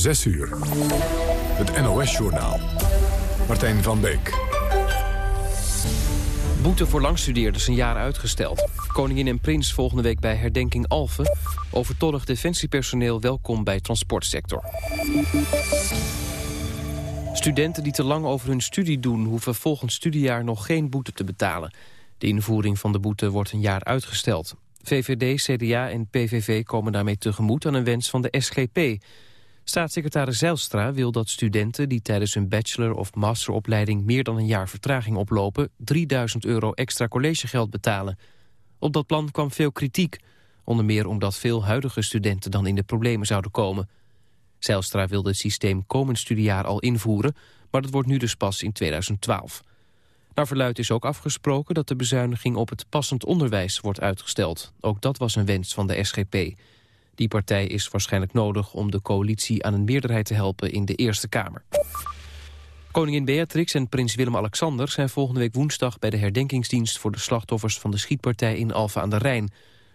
6 uur. Het NOS-journaal. Martijn van Beek. Boete voor langstudeerders een jaar uitgesteld. Koningin en prins volgende week bij herdenking Alphen. Overtollig defensiepersoneel welkom bij transportsector. Studenten die te lang over hun studie doen... hoeven volgend studiejaar nog geen boete te betalen. De invoering van de boete wordt een jaar uitgesteld. VVD, CDA en PVV komen daarmee tegemoet aan een wens van de SGP. Staatssecretaris Zijlstra wil dat studenten die tijdens hun bachelor- of masteropleiding meer dan een jaar vertraging oplopen 3000 euro extra collegegeld betalen. Op dat plan kwam veel kritiek, onder meer omdat veel huidige studenten dan in de problemen zouden komen. Zijlstra wilde het systeem komend studiejaar al invoeren, maar dat wordt nu dus pas in 2012. Naar verluid is ook afgesproken dat de bezuiniging op het passend onderwijs wordt uitgesteld. Ook dat was een wens van de SGP. Die partij is waarschijnlijk nodig om de coalitie aan een meerderheid te helpen in de Eerste Kamer. Koningin Beatrix en prins Willem-Alexander zijn volgende week woensdag bij de herdenkingsdienst voor de slachtoffers van de schietpartij in Alphen aan de Rijn.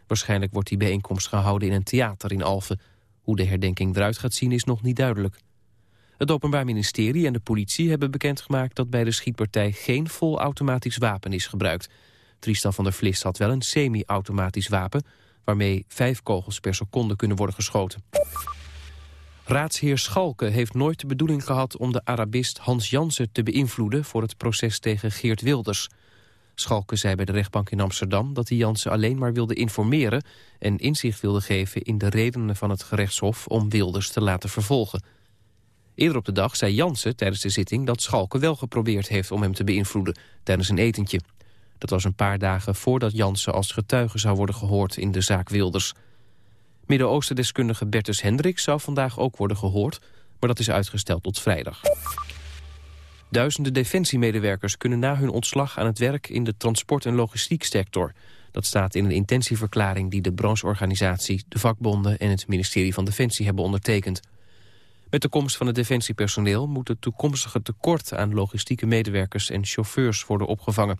Waarschijnlijk wordt die bijeenkomst gehouden in een theater in Alphen. Hoe de herdenking eruit gaat zien is nog niet duidelijk. Het Openbaar Ministerie en de politie hebben bekendgemaakt dat bij de schietpartij geen volautomatisch wapen is gebruikt. Tristan van der Vlis had wel een semi-automatisch wapen, waarmee vijf kogels per seconde kunnen worden geschoten. Raadsheer Schalke heeft nooit de bedoeling gehad om de Arabist Hans Jansen te beïnvloeden voor het proces tegen Geert Wilders. Schalke zei bij de rechtbank in Amsterdam dat hij Jansen alleen maar wilde informeren en inzicht wilde geven in de redenen van het gerechtshof om Wilders te laten vervolgen. Eerder op de dag zei Jansen tijdens de zitting dat Schalke wel geprobeerd heeft om hem te beïnvloeden tijdens een etentje. Dat was een paar dagen voordat Jansen als getuige zou worden gehoord in de zaak Wilders. Midden-Oosten-deskundige Bertus Hendricks zou vandaag ook worden gehoord, maar dat is uitgesteld tot vrijdag. Duizenden defensiemedewerkers kunnen na hun ontslag aan het werk in de transport- en logistieksector. Dat staat in een intentieverklaring die de brancheorganisatie, de vakbonden en het ministerie van Defensie hebben ondertekend. Met de komst van het defensiepersoneel moet het toekomstige tekort aan logistieke medewerkers en chauffeurs worden opgevangen.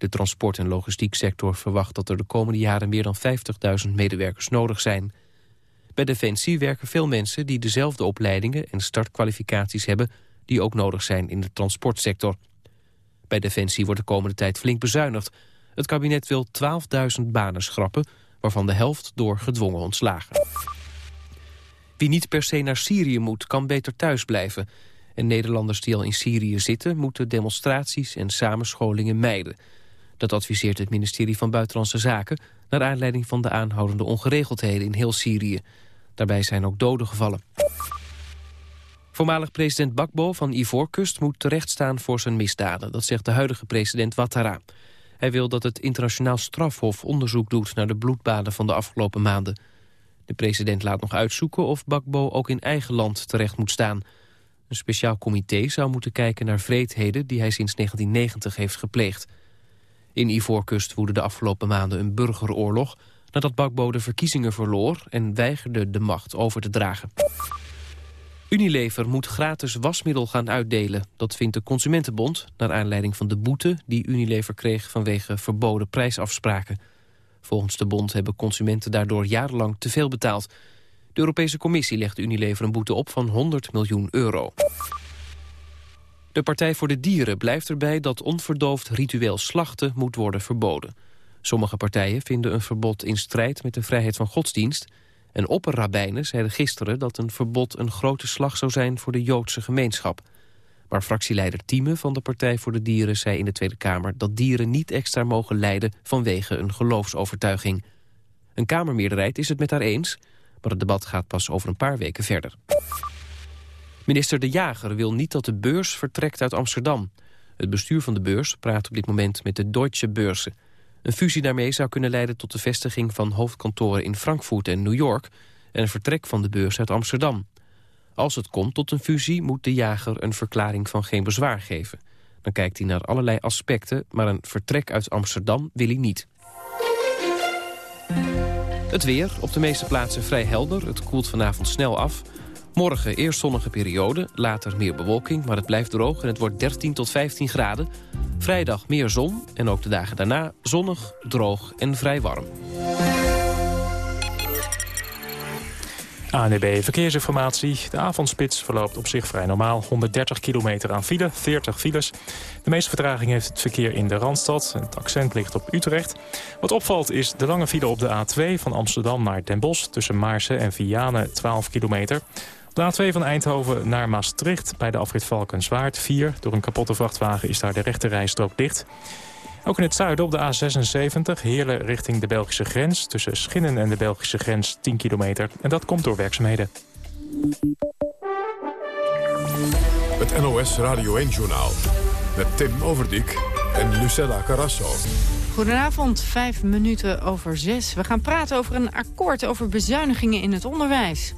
De transport- en logistieksector verwacht dat er de komende jaren meer dan 50.000 medewerkers nodig zijn. Bij Defensie werken veel mensen die dezelfde opleidingen en startkwalificaties hebben die ook nodig zijn in de transportsector. Bij Defensie wordt de komende tijd flink bezuinigd. Het kabinet wil 12.000 banen schrappen, waarvan de helft door gedwongen ontslagen. Wie niet per se naar Syrië moet, kan beter thuis blijven. En Nederlanders die al in Syrië zitten... moeten demonstraties en samenscholingen mijden. Dat adviseert het ministerie van Buitenlandse Zaken... naar aanleiding van de aanhoudende ongeregeldheden in heel Syrië. Daarbij zijn ook doden gevallen. Voormalig president Bakbo van Ivoorkust moet terechtstaan voor zijn misdaden. Dat zegt de huidige president Ouattara. Hij wil dat het internationaal strafhof onderzoek doet... naar de bloedbaden van de afgelopen maanden. De president laat nog uitzoeken of Bakbo ook in eigen land terecht moet staan. Een speciaal comité zou moeten kijken naar vreedheden die hij sinds 1990 heeft gepleegd. In Ivoorkust woedde de afgelopen maanden een burgeroorlog... nadat Bakbo de verkiezingen verloor en weigerde de macht over te dragen. Unilever moet gratis wasmiddel gaan uitdelen. Dat vindt de Consumentenbond, naar aanleiding van de boete... die Unilever kreeg vanwege verboden prijsafspraken. Volgens de bond hebben consumenten daardoor jarenlang te veel betaald. De Europese Commissie legt Unilever een boete op van 100 miljoen euro. De Partij voor de Dieren blijft erbij dat onverdoofd ritueel slachten moet worden verboden. Sommige partijen vinden een verbod in strijd met de vrijheid van godsdienst... en opperrabijnen zeiden gisteren dat een verbod een grote slag zou zijn voor de Joodse gemeenschap. Maar fractieleider Thieme van de Partij voor de Dieren zei in de Tweede Kamer... dat dieren niet extra mogen lijden vanwege een geloofsovertuiging. Een Kamermeerderheid is het met haar eens, maar het debat gaat pas over een paar weken verder. Minister De Jager wil niet dat de beurs vertrekt uit Amsterdam. Het bestuur van de beurs praat op dit moment met de Deutsche Beurzen. Een fusie daarmee zou kunnen leiden tot de vestiging van hoofdkantoren in Frankfurt en New York... en een vertrek van de beurs uit Amsterdam. Als het komt tot een fusie moet de jager een verklaring van geen bezwaar geven. Dan kijkt hij naar allerlei aspecten, maar een vertrek uit Amsterdam wil hij niet. Het weer, op de meeste plaatsen vrij helder. Het koelt vanavond snel af. Morgen eerst zonnige periode, later meer bewolking, maar het blijft droog en het wordt 13 tot 15 graden. Vrijdag meer zon en ook de dagen daarna zonnig, droog en vrij warm. ANB Verkeersinformatie. De avondspits verloopt op zich vrij normaal. 130 kilometer aan file, 40 files. De meeste vertraging heeft het verkeer in de Randstad. Het accent ligt op Utrecht. Wat opvalt is de lange file op de A2 van Amsterdam naar Den Bosch... tussen Maarsen en Vianen, 12 kilometer. Op de A2 van Eindhoven naar Maastricht bij de afrit Valkenswaard 4. Door een kapotte vrachtwagen is daar de rechte rijstrook dicht... Ook in het zuiden op de A76, Heerlen richting de Belgische grens... tussen Schinnen en de Belgische grens 10 kilometer. En dat komt door werkzaamheden. Het NOS Radio 1-journaal met Tim Overdijk en Lucella Carrasso. Goedenavond, vijf minuten over zes. We gaan praten over een akkoord over bezuinigingen in het onderwijs.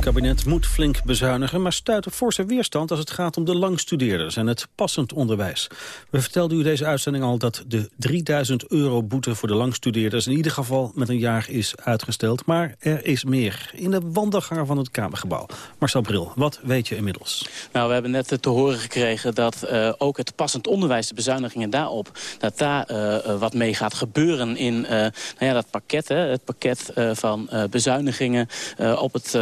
Kabinet moet flink bezuinigen, maar stuit op forse weerstand als het gaat om de langstudeerders en het passend onderwijs. We vertelden u deze uitzending al dat de 3000 euro boete voor de langstudeerders in ieder geval met een jaar is uitgesteld. Maar er is meer. In de wandelgangen van het Kamergebouw. Marcel Bril, wat weet je inmiddels? Nou, we hebben net te horen gekregen dat uh, ook het passend onderwijs, de bezuinigingen daarop, dat daar uh, wat mee gaat gebeuren in nou ja, dat pakket, hè, het pakket van bezuinigingen op het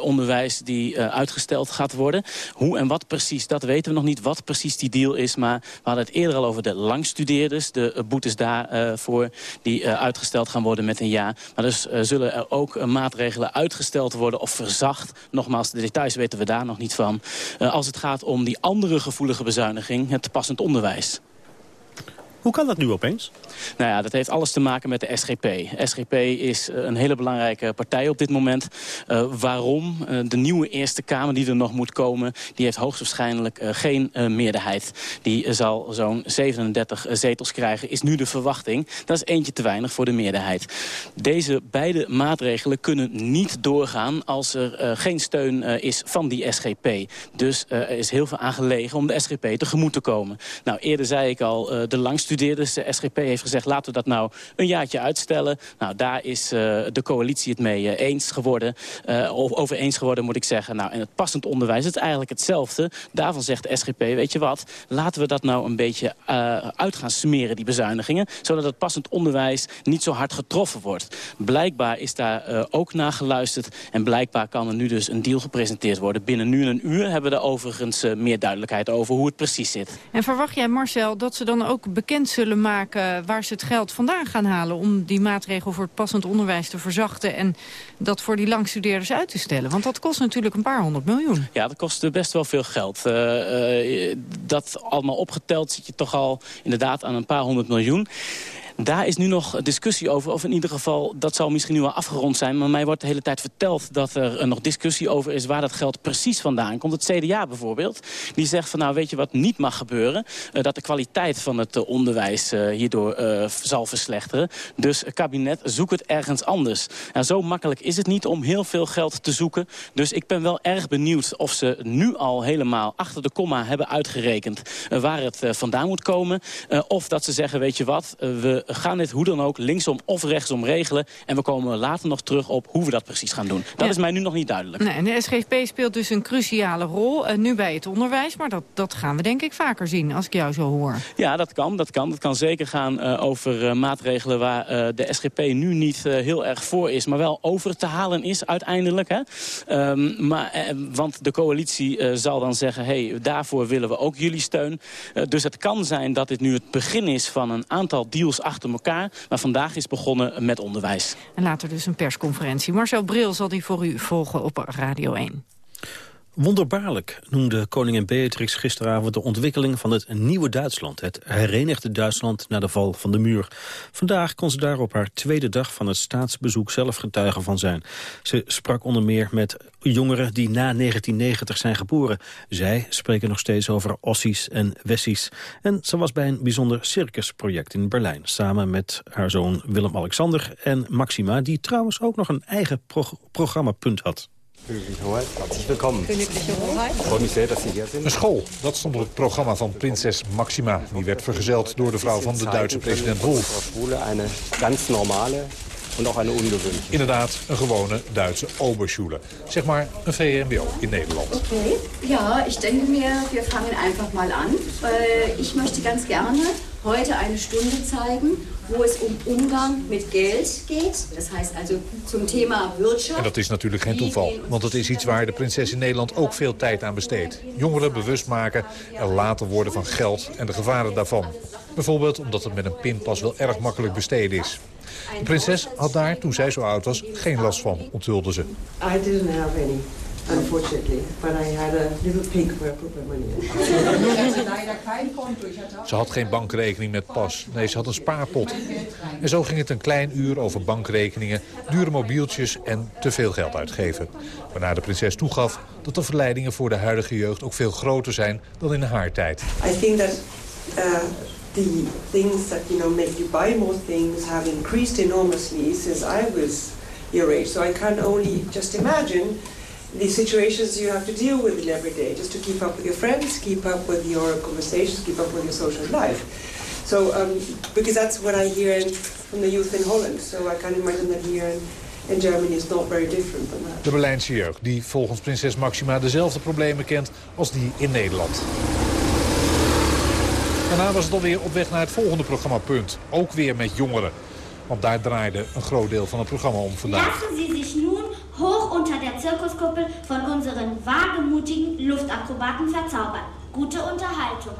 onderwijs die uh, uitgesteld gaat worden. Hoe en wat precies, dat weten we nog niet. Wat precies die deal is. Maar we hadden het eerder al over de langstudeerders. De uh, boetes daarvoor die uitgesteld gaan worden met een jaar. Maar dus zullen er ook maatregelen uitgesteld worden of verzacht. Nogmaals, de details weten we daar nog niet van. als het gaat om die andere gevoelige bezuiniging, het passend onderwijs. Hoe kan dat nu opeens? Nou ja, dat heeft alles te maken met de SGP. SGP is eh, een hele belangrijke partij op dit moment. Uh, waarom? Uh, de nieuwe Eerste Kamer die er nog moet komen... die heeft hoogstwaarschijnlijk geen meerderheid. Die zal zo'n 37 zetels krijgen, is nu de verwachting. Dat is eentje te weinig voor de meerderheid. Deze beide maatregelen kunnen niet doorgaan... als er geen steun is van die SGP. Dus er is heel veel aangelegen om de SGP tegemoet te komen. Nou, eerder zei ik al, de langstudeerders, de SGP heeft gezegd... laten we dat nou een jaartje uitstellen. Nou, daar is uh, de coalitie het mee uh, eens geworden. Uh, over eens geworden, moet ik zeggen. Nou, en het passend onderwijs is eigenlijk hetzelfde. Daarvan zegt de SGP, weet je wat... laten we dat nou een beetje uit gaan smeren, die bezuinigingen... zodat het passend onderwijs niet zo hard getroffen wordt. Blijkbaar is daar ook naar geluisterd... en blijkbaar kan er nu dus een deal gepresenteerd worden. Binnen nu een uur hebben we er overigens meer duidelijkheid over hoe het precies zit. En verwacht jij, Marcel, dat ze dan ook bekend zullen maken... waar ze het geld vandaan gaan halen om die maatregel voor het passend onderwijs te verzachten... en dat voor die langstudeerders uit te stellen? Want dat kost natuurlijk een paar honderd miljoen. Ja, dat kost best wel veel geld. Uh, uh, dat allemaal opgeteld zit je toch al inderdaad aan een paar honderd miljoen. Daar is nu nog discussie over. Of in ieder geval, dat zal misschien nu wel afgerond zijn. Maar mij wordt de hele tijd verteld dat er nog discussie over is... waar dat geld precies vandaan komt. Het CDA bijvoorbeeld. Die zegt van nou weet je wat niet mag gebeuren. Uh, dat de kwaliteit van het uh, onderwijs hierdoor zal verslechteren. Dus kabinet zoekt het ergens anders. Nou, zo makkelijk is het niet om heel veel geld te zoeken. Dus ik ben wel erg benieuwd of ze nu al helemaal achter de komma hebben uitgerekend... waar het vandaan moet komen. of dat ze zeggen weet je wat, we gaan dit hoe dan ook linksom of rechtsom regelen. En we komen later nog terug op hoe we dat precies gaan doen. Dat ja. is mij nu nog niet duidelijk. Nee, en de SGP speelt dus een cruciale rol, uh, nu bij het onderwijs. Maar dat, dat gaan we denk ik vaker zien, als ik jou zo hoor. Ja, dat kan. Dat kan, dat kan zeker gaan uh, over uh, maatregelen waar de SGP nu niet heel erg voor is. Maar wel over te halen is uiteindelijk. Hè? Um, maar, want de coalitie zal dan zeggen, hey, daarvoor willen we ook jullie steun. dus het kan zijn dat dit nu het begin is van een aantal deals achter achter elkaar. Maar vandaag is begonnen met onderwijs. En later dus een persconferentie. Marcel Bril zal die voor u volgen op Radio 1. Wonderbaarlijk noemde koningin Beatrix gisteravond de ontwikkeling van het nieuwe Duitsland. Het herenigde Duitsland na de val van de muur. Vandaag kon ze daar op haar tweede dag van het staatsbezoek zelf getuige van zijn. Ze sprak onder meer met jongeren die na 1990 zijn geboren. Zij spreken nog steeds over Ossies en Wessies. En ze was bij een bijzonder circusproject in Berlijn. Samen met haar zoon Willem-Alexander en Maxima... die trouwens ook nog een eigen pro programmapunt had. Hartelijk welkom. Een school, dat stond op het programma van prinses Maxima. Die werd vergezeld door de vrouw van de Duitse president Wolf. Een ganz normale en ook een ungewöhnlich. Inderdaad, een gewone Duitse Oberschule. Zeg maar een VMBO in Nederland. Okay, ja, ich denke mir, wir fangen einfach mal an. Äh, ich möchte ganz gerne heute eine Stunde zeigen, wo es um Umgang mit Geld geht. Das heißt also zum Thema Wirtschaft. En dat is natuurlijk geen toeval, want het is iets waar de prinses in Nederland ook veel tijd aan besteedt. Jongeren bewust maken en later worden van geld en de gevaren daarvan. Bijvoorbeeld omdat het met een pinpas wel erg makkelijk besteden is. De prinses had daar, toen zij zo oud was, geen last van, onthulde ze. I didn't have any, unfortunately. But I had a little pig where I put my money in. Ze had geen bankrekening met pas. Nee, ze had een spaarpot. En zo ging het een klein uur over bankrekeningen, dure mobieltjes en te veel geld uitgeven. Waarna de prinses toegaf dat de verleidingen voor de huidige jeugd ook veel groter zijn dan in haar tijd. I think that uh, the things that you know make you buy more things have increased enormously since I was your age. So I can only just imagine the situations you have to deal with in every day, just to keep up with your friends, keep up with your conversations, keep up with your social life. So, um, because that's what I hear in, from the youth in Holland. So I can imagine that here in, in Germany is not very different from that. De Berlijnse jeugd, die volgens prinses Maxima dezelfde problemen kent als die in Nederland. Daarna was het alweer op weg naar het volgende programmapunt. Ook weer met jongeren. Want daar draaide een groot deel van het programma om vandaag. Lassen Sie sich nun hoch unter der Zirkuskuppel von unseren wagemutigen Luftakrobaten verzaubern. Gute Unterhaltung.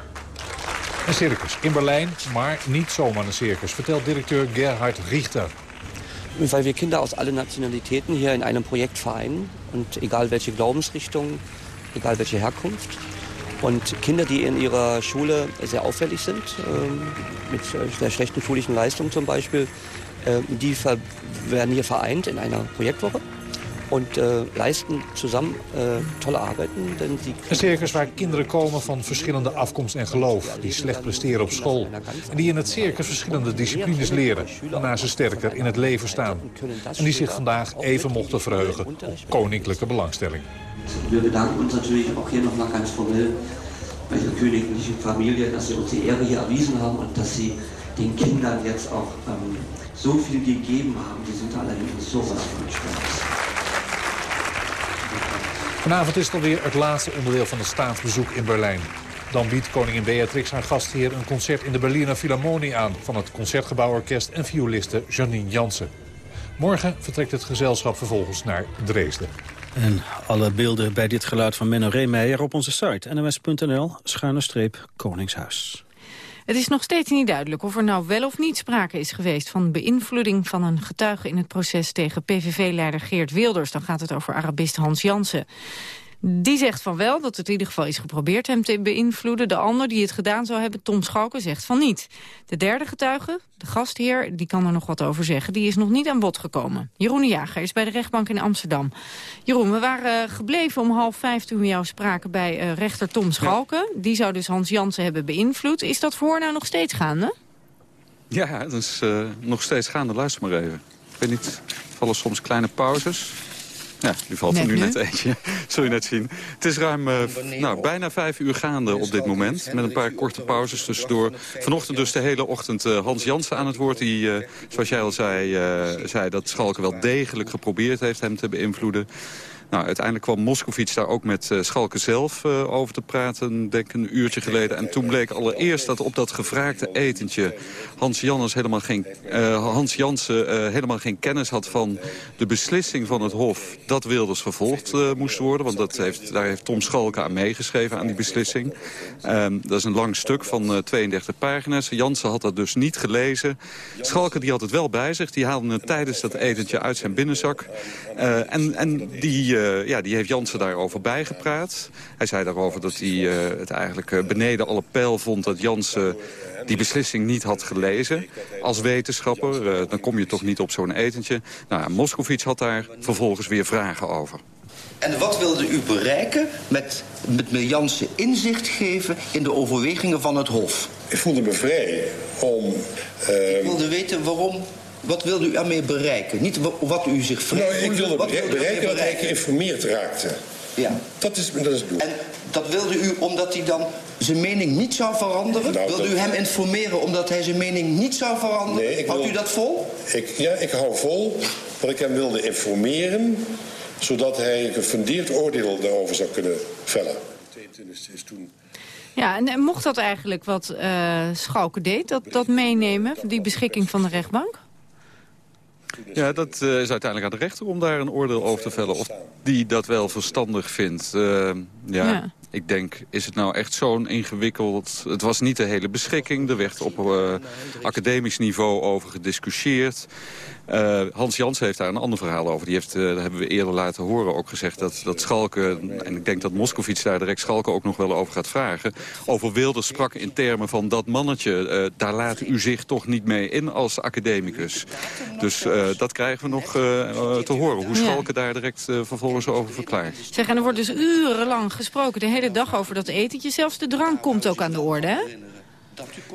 Een circus in Berlijn, maar niet zomaar een circus, vertelt directeur Gerhard Richter. Weil wir Kinder aus allen Nationalitäten hier in einem Projekt vereinen und egal welche Glaubensrichtung, egal welche Herkunft. Und Kinder, die in ihrer Schule sehr auffällig sind, ähm, mit sehr schlechten schulischen Leistungen zum Beispiel, äh, die werden hier vereint in einer Projektwoche und äh, leisten zusammen äh, tolle Arbeiten. Denn sie Een circus waar kinderen komen van verschillende afkomst en geloof. Die slecht presteren op school. En die in het circus verschillende disciplines leren. Waarna ze sterker in het leven staan. En die zich vandaag even mochten verheugen op koninklijke belangstelling. Wir bedanken uns natürlich auch hier nochmal ganz formell bei der königlichen Familie, dass sie uns die Ehre hier erwiesen haben und dass sie den Kindern jetzt auch ähm, so viel gegeben haben. Die sind alle sowas von stolz. Vanavond is alweer het laatste onderdeel van het staatsbezoek in Berlijn. Dan biedt koningin Beatrix haar gastheer een concert in de Berliner Philharmonie aan... van het Concertgebouworkest en violiste Janine Jansen. Morgen vertrekt het gezelschap vervolgens naar Dresden. En alle beelden bij dit geluid van Menno Reemeijer op onze site nms.nl, Koningshuis. Het is nog steeds niet duidelijk of er nou wel of niet sprake is geweest... van beïnvloeding van een getuige in het proces tegen PVV-leider Geert Wilders. Dan gaat het over Arabist Hans Jansen. Die zegt van wel, dat het in ieder geval is geprobeerd hem te beïnvloeden. De ander die het gedaan zou hebben, Tom Schalken, zegt van niet. De derde getuige, de gastheer, die kan er nog wat over zeggen. Die is nog niet aan bod gekomen. Jeroen de Jager is bij de rechtbank in Amsterdam. Jeroen, we waren gebleven om half vijf toen we jou spraken bij uh, rechter Tom Schalken. Die zou dus Hans Jansen hebben beïnvloed. Is dat voor nou nog steeds gaande? Ja, dat is uh, nog steeds gaande. Luister maar even. Ik weet niet, vallen soms kleine pauzes. Ja, die valt er nu, nu, net eentje. Zul je net zien. Het is ruim uh, nou, bijna vijf uur gaande op dit moment. Met een paar korte pauzes tussendoor. Vanochtend dus de hele ochtend uh, Hans Jansen aan het woord. Die, uh, zoals jij al zei, zei dat Schalke wel degelijk geprobeerd heeft hem te beïnvloeden. Nou, uiteindelijk kwam Moskovits daar ook met uh, Schalke zelf uh, over te praten, denk een uurtje geleden. En toen bleek allereerst dat op dat gevraagde etentje Hans, Jannes helemaal geen, uh, Hans Jansen helemaal geen kennis had van de beslissing van het Hof dat Wilders vervolgd moest worden. Want dat heeft, daar heeft Tom Schalke aan meegeschreven, aan die beslissing. Um, dat is een lang stuk van 32 pagina's. Jansen had dat dus niet gelezen. Schalke die had het wel bij zich. Die haalde het tijdens dat etentje uit zijn binnenzak. en, en die... Uh, ja, die heeft Jansen daarover bijgepraat. Hij zei daarover dat hij uh, het eigenlijk uh, beneden alle pijl vond... dat Jansen die beslissing niet had gelezen. Als wetenschapper, dan kom je toch niet op zo'n etentje. Nou, Moskovits had daar vervolgens weer vragen over. En wat wilde u bereiken met, met Jansen inzicht geven... in de overwegingen van het Hof? Ik voelde me vrij om... Ik wilde weten waarom wat wilde u ermee bereiken? Niet wat u zich nou, ik wilde wat bereiken, bereiken dat hij geïnformeerd raakte. Ja. Dat is, dat is het doel. En dat wilde u omdat hij dan zijn mening niet zou veranderen? Nou, Wilde dat- u hem informeren omdat hij zijn mening niet zou veranderen? Nee, ik Houdt wil- u dat vol? Ik, ja, ik hou vol dat ik hem wilde informeren... zodat hij een gefundeerd oordeel daarover zou kunnen vellen. 22 is toen... Ja, en, mocht dat eigenlijk wat eh Schalke deed, dat, dat meenemen, die beschikking van de rechtbank? Ja, dat eh, is uiteindelijk aan de rechter om daar een oordeel over te vellen. Of die dat wel verstandig vindt. Eh, ja, Ja. Ik denk, is het nou echt zo'n ingewikkeld... Het was niet de hele beschikking. Er werd op eh, academisch niveau over gediscussieerd. Eh, Hans Jans heeft daar een ander verhaal over. Die heeft, eh, dat hebben we eerder laten horen, ook gezegd dat, dat Schalke... en ik denk dat Moskovits daar direct Schalke ook nog wel over gaat vragen... over Wilders sprak in termen van dat mannetje... daar laat u zich toch niet mee in als academicus. Dus dat krijgen we nog te horen. Hoe. Schalke daar direct vervolgens over verklaart. Zeg, en er wordt dus urenlang gesproken, de hele dag over dat etentje. Zelfs de drank komt ook aan de orde, hè?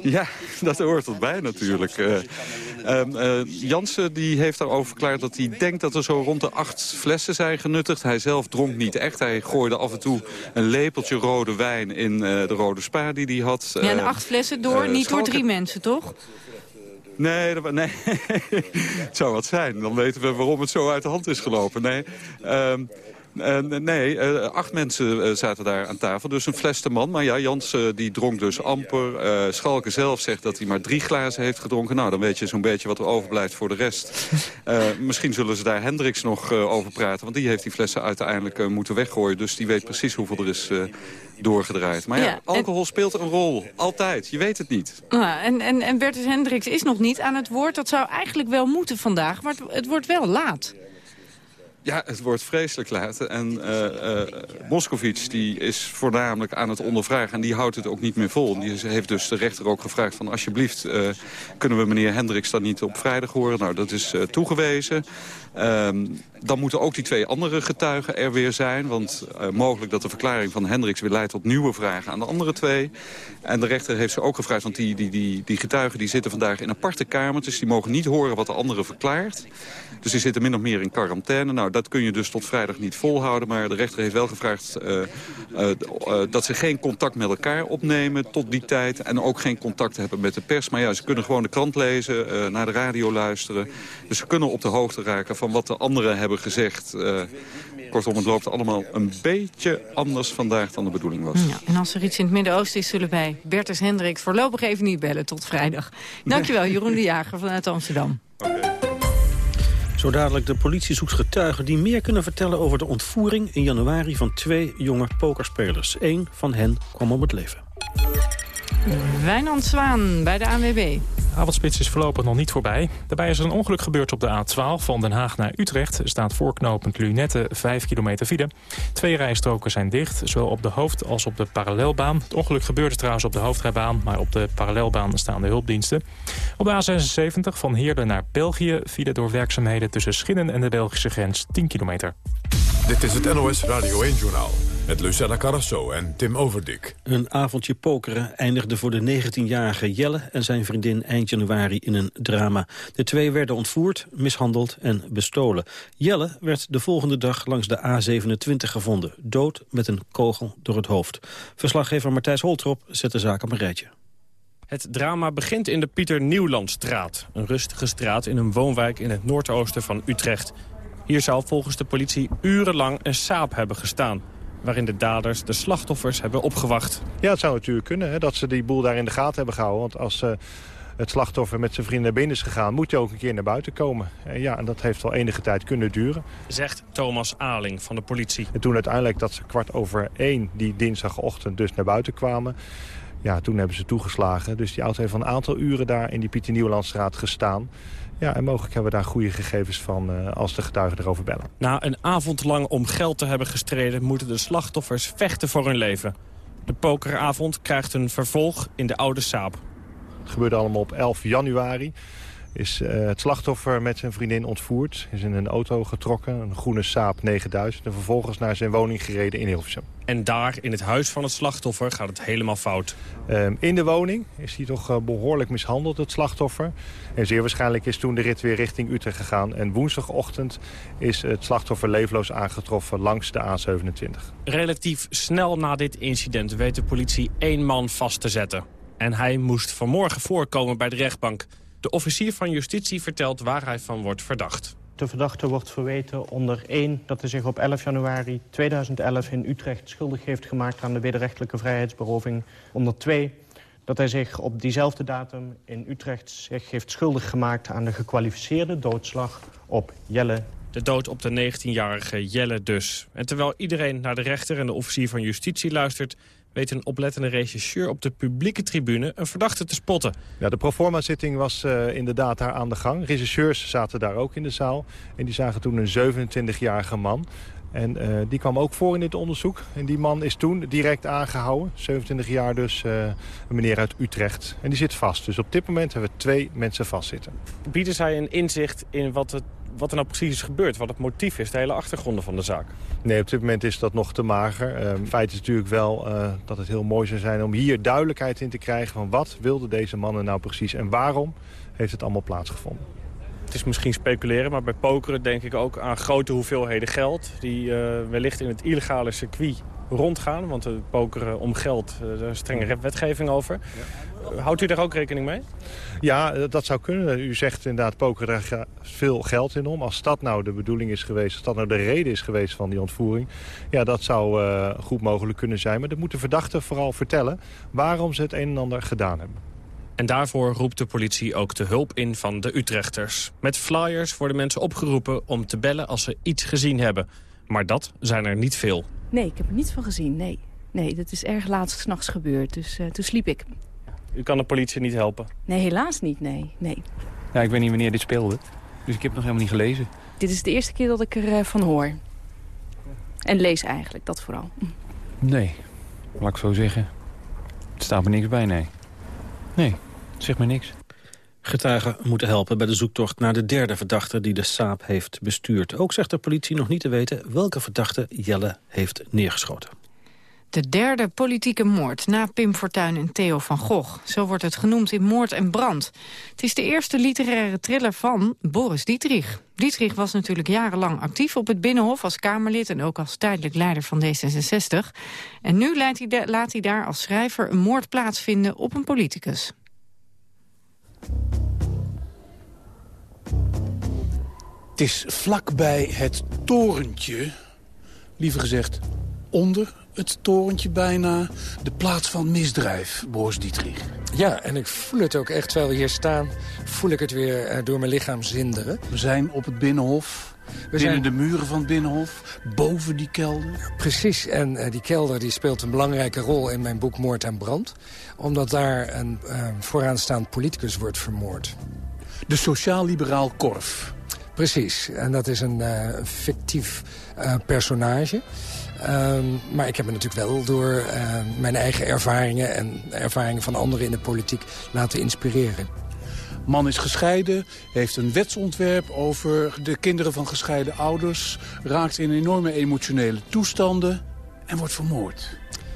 Ja, dat hoort erbij natuurlijk. Eh, Jansen die heeft daarover verklaard dat hij denkt dat er zo rond de acht flessen zijn genuttigd. Hij zelf dronk niet echt. Hij gooide af en toe een lepeltje rode wijn in eh, de rode spa die hij had. Ja, en acht flessen door, niet door drie mensen, toch? Nee, dat, nee. het zou wat zijn. Dan weten we waarom het zo uit de hand is gelopen. Nee, Ehm, eh, nee eh, acht mensen eh, zaten daar aan tafel. Dus een fles te man. Maar ja, Jans die dronk dus amper. Eh, Schalke zelf zegt dat hij maar drie glazen heeft gedronken. Nou, dan weet je zo'n beetje wat er overblijft voor de rest. Misschien zullen ze daar Hendricks nog over praten. Want die heeft die flessen uiteindelijk moeten weggooien. Dus die weet precies hoeveel er is doorgedraaid. Maar ja, Ja, en- alcohol speelt een rol. Altijd. Je weet het niet. Ja, en, en, en Bertus Hendricks is nog niet aan het woord. Dat zou eigenlijk wel moeten vandaag, maar het, het wordt wel laat. Ja, het wordt vreselijk laat. En Moskovits die is voornamelijk aan het ondervragen. En die houdt het ook niet meer vol. Die heeft dus de rechter ook gevraagd van... alsjeblieft, eh, kunnen we meneer Hendricks dan niet op vrijdag horen? Nou, dat is toegewezen. Ehm, dan moeten ook die twee andere getuigen er weer zijn. Want eh, mogelijk dat de verklaring van Hendricks weer leidt tot nieuwe vragen aan de andere twee. En de rechter heeft ze ook gevraagd, want die, die, die, die getuigen die zitten vandaag in aparte kamers. Dus die mogen niet horen wat de andere verklaart. Dus die zitten min of meer in quarantaine. Nou, dat kun je dus tot vrijdag niet volhouden. Maar de rechter heeft wel gevraagd eh, eh, dat ze geen contact met elkaar opnemen tot die tijd. En ook geen contact hebben met de pers. Maar ja, ze kunnen gewoon de krant lezen, naar de radio luisteren. Dus ze kunnen op de hoogte raken van wat de anderen hebben gezegd. Eh, kortom, het loopt allemaal een beetje anders vandaag dan de bedoeling was. Ja, en als er iets in het Midden-Oosten is, zullen wij Bertus Hendricks voorlopig even niet bellen tot vrijdag. Dankjewel, Jeroen de Jager vanuit Amsterdam. Zo dadelijk de politie zoekt getuigen die meer kunnen vertellen over de ontvoering in januari van twee jonge pokerspelers. Eén van hen kwam om het leven. Wijnand Zwaan bij de ANWB. De avondspits is voorlopig nog niet voorbij. Daarbij is er een ongeluk gebeurd op de A12 van Den Haag naar Utrecht. Er staat voorknopend Lunette 5 kilometer file. Twee rijstroken zijn dicht, zowel op de hoofd- als op de parallelbaan. Het ongeluk gebeurde trouwens op de hoofdrijbaan, maar op de parallelbaan staan de hulpdiensten. Op de A76 van Heerlen naar België file door werkzaamheden tussen Schinnen en de Belgische grens 10 kilometer. Dit is het NOS Radio 1-journaal met Lucella Carrasso en Tim Overdik. Een avondje pokeren eindigde voor de 19-jarige Jelle en zijn vriendin eind januari in een drama. De twee werden ontvoerd, mishandeld en bestolen. Jelle werd de volgende dag langs de A27 gevonden, dood met een kogel door het hoofd. Verslaggever Martijs Holtrop zet de zaak op een rijtje. Het drama begint in de Pieter Nieuwlandstraat. Een rustige straat in een woonwijk in het noordoosten van Utrecht. Hier zou volgens de politie urenlang een saap hebben gestaan... waarin de daders de slachtoffers hebben opgewacht. Ja, het zou natuurlijk kunnen hè, dat ze die boel daar in de gaten hebben gehouden. Want als eh, het slachtoffer met zijn vrienden naar binnen is gegaan... moet hij ook een keer naar buiten komen. En ja, en dat heeft wel enige tijd kunnen duren. Zegt Thomas Aling van de politie. En toen uiteindelijk dat ze kwart over één die dinsdagochtend dus naar buiten kwamen... ja, toen hebben ze toegeslagen. Dus die auto heeft een aantal uren daar in die Pieter Nieuwlandstraat gestaan... Ja, en mogelijk hebben we daar goede gegevens van eh, als de getuigen erover bellen. Na een avond lang om geld te hebben gestreden... moeten de slachtoffers vechten voor hun leven. De pokeravond krijgt een vervolg in de oude saap. Het gebeurde allemaal op 11 januari. is uh, het slachtoffer met zijn vriendin ontvoerd. Is in een auto getrokken, een groene Saab 9000... en vervolgens naar zijn woning gereden in Hilversum. En daar, in het huis van het slachtoffer, gaat het helemaal fout. Um, in de woning is hij toch uh, behoorlijk mishandeld, het slachtoffer. En zeer waarschijnlijk is toen de rit weer richting Utrecht gegaan. En woensdagochtend is het slachtoffer leefloos aangetroffen langs de A27. Relatief snel na dit incident weet de politie één man vast te zetten. En hij moest vanmorgen voorkomen bij de rechtbank... De officier van justitie vertelt waar hij van wordt verdacht. De verdachte wordt verweten onder 1 dat hij zich op 11 januari 2011 in Utrecht schuldig heeft gemaakt aan de wederrechtelijke vrijheidsberoving. Onder 2 dat hij zich op diezelfde datum in Utrecht zich heeft schuldig gemaakt aan de gekwalificeerde doodslag op Jelle. De dood op de 19-jarige Jelle dus. En terwijl iedereen naar de rechter en de officier van justitie luistert weet een oplettende rechercheur op de publieke tribune een verdachte te spotten. Ja, de proforma-zitting was uh, inderdaad daar aan de gang. Rechercheurs zaten daar ook in de zaal. En die zagen toen een 27-jarige man. En uh, die kwam ook voor in dit onderzoek. En die man is toen direct aangehouden. 27 jaar dus, uh, een meneer uit Utrecht. En die zit vast. Dus op dit moment hebben we twee mensen vastzitten. Bieden zij een inzicht in wat het wat er nou precies is gebeurd, wat het motief is, de hele achtergronden van de zaak? Nee, op dit moment is dat nog te mager. Uh, feit is natuurlijk wel uh, dat het heel mooi zou zijn om hier duidelijkheid in te krijgen... van wat wilden deze mannen nou precies en waarom heeft het allemaal plaatsgevonden. Het is misschien speculeren, maar bij pokeren denk ik ook aan grote hoeveelheden geld... die uh, wellicht in het illegale circuit rondgaan. Want de pokeren om geld, daar is strenge wetgeving over. Ja. Houdt u daar ook rekening mee? Ja, dat zou kunnen. U zegt inderdaad, poker daar veel geld in om. Als dat nou de bedoeling is geweest, als dat nou de reden is geweest van die ontvoering... ja, dat zou uh, goed mogelijk kunnen zijn. Maar dat moet de verdachte vooral vertellen waarom ze het een en ander gedaan hebben. En daarvoor roept de politie ook de hulp in van de Utrechters. Met flyers worden mensen opgeroepen om te bellen als ze iets gezien hebben. Maar dat zijn er niet veel. Nee, ik heb er niets van gezien, nee. Nee, dat is erg laat s'nachts gebeurd, dus uh, toen sliep ik. U kan de politie niet helpen? Nee, helaas niet, nee. nee. Ja, ik weet niet wanneer dit speelde, dus ik heb het nog helemaal niet gelezen. Dit is de eerste keer dat ik ervan uh, van hoor. En lees eigenlijk, dat vooral. Nee, laat ik zo zeggen. Het staat me niks bij, nee. Nee, zeg maar niks. Getuigen moeten helpen bij de zoektocht naar de derde verdachte die de Saab heeft bestuurd. Ook zegt de politie nog niet te weten welke verdachte Jelle heeft neergeschoten. De derde politieke moord na Pim Fortuyn en Theo van Gogh. Zo wordt het genoemd in Moord en Brand. Het is de eerste literaire thriller van Boris Dietrich. Dietrich was natuurlijk jarenlang actief op het Binnenhof als Kamerlid... en ook als tijdelijk leider van D66. En nu laat hij, laat hij daar als schrijver een moord plaatsvinden op een politicus. Het is vlakbij het torentje, liever gezegd onder het torentje bijna, de plaats van misdrijf, Boris Dietrich. Ja, en ik voel het ook echt, terwijl we hier staan, voel ik het weer uh, door mijn lichaam zinderen. We zijn op het Binnenhof, we binnen zijn... de muren van het Binnenhof, boven die kelder. Precies, en uh, die kelder die speelt een belangrijke rol in mijn boek Moord en Brand. Omdat daar een uh, vooraanstaand politicus wordt vermoord. De sociaal-liberaal Korf. Precies, en dat is een fictief personage... Um, maar ik heb me natuurlijk wel door uh, mijn eigen ervaringen... en ervaringen van anderen in de politiek laten inspireren. Man is gescheiden, heeft een wetsontwerp over de kinderen van gescheiden ouders... raakt in enorme emotionele toestanden en wordt vermoord.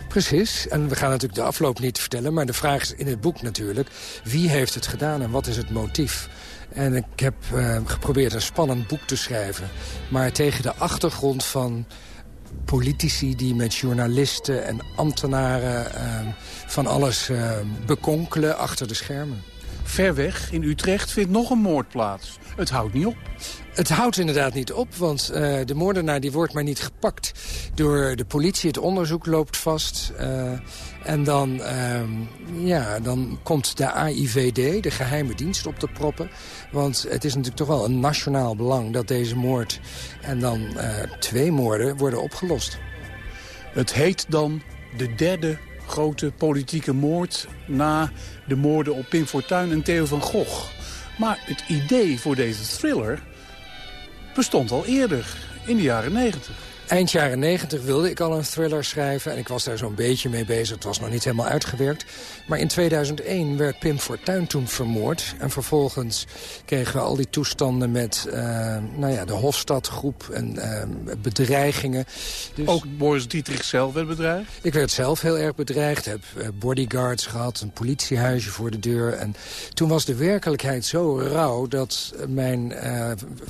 Precies, en we gaan natuurlijk de afloop niet vertellen... maar de vraag is in het boek natuurlijk... wie heeft het gedaan en wat is het motief? En ik heb uh, geprobeerd een spannend boek te schrijven... maar tegen de achtergrond van politici die met journalisten en ambtenaren uh, van alles uh, bekonkelen achter de schermen. Ver weg, in Utrecht, vindt nog een moord plaats. Het houdt niet op. Het houdt inderdaad niet op, want uh, de moordenaar die wordt maar niet gepakt door de politie. Het onderzoek loopt vast. Uh, en dan, uh, ja, dan komt de AIVD, de geheime dienst, op de proppen. Want het is natuurlijk toch wel een nationaal belang dat deze moord... en dan uh, twee moorden worden opgelost. Het heet dan de derde grote politieke moord... na de moorden op Pim Fortuyn en Theo van Gogh. Maar het idee voor deze thriller bestond al eerder, in de jaren negentig. Eind jaren negentig wilde ik al een thriller schrijven... en ik was daar zo'n beetje mee bezig. Het was nog niet helemaal uitgewerkt. Maar in 2001 werd Pim Fortuyn toen vermoord. En vervolgens kregen we al die toestanden met uh, nou ja, de Hofstadgroep en uh, bedreigingen. Dus... Ook Boris Dietrich zelf werd bedreigd? Ik werd zelf heel erg bedreigd. Heb uh, bodyguards gehad, een politiehuisje voor de deur. En toen was de werkelijkheid zo rauw dat mijn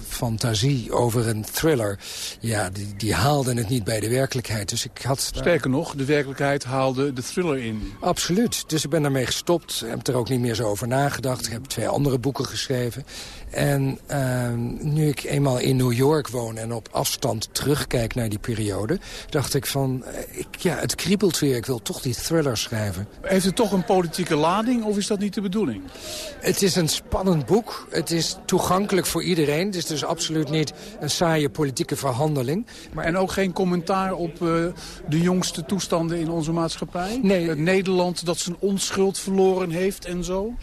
fantasie over een thriller... ja, die, die haalde het niet bij de werkelijkheid. Dus ik had... Sterker nog, de werkelijkheid haalde de thriller in. Absoluut. Dus ik ben daarmee gestopt. Ik heb er ook niet meer zo over nagedacht. Ik heb twee andere boeken geschreven. En uh, nu ik eenmaal in New York woon en op afstand terugkijk naar die periode... dacht ik van, ik, ja, het kriebelt weer. Ik wil toch die thriller schrijven. Heeft het toch een politieke lading of is dat niet de bedoeling? Het is een spannend boek. Het is toegankelijk voor iedereen. Het is dus absoluut niet een saaie politieke verhandeling. Maar... En ook geen commentaar op uh, de jongste toestanden in onze maatschappij? Nee. Het Nederland dat zijn onschuld verloren heeft en zo?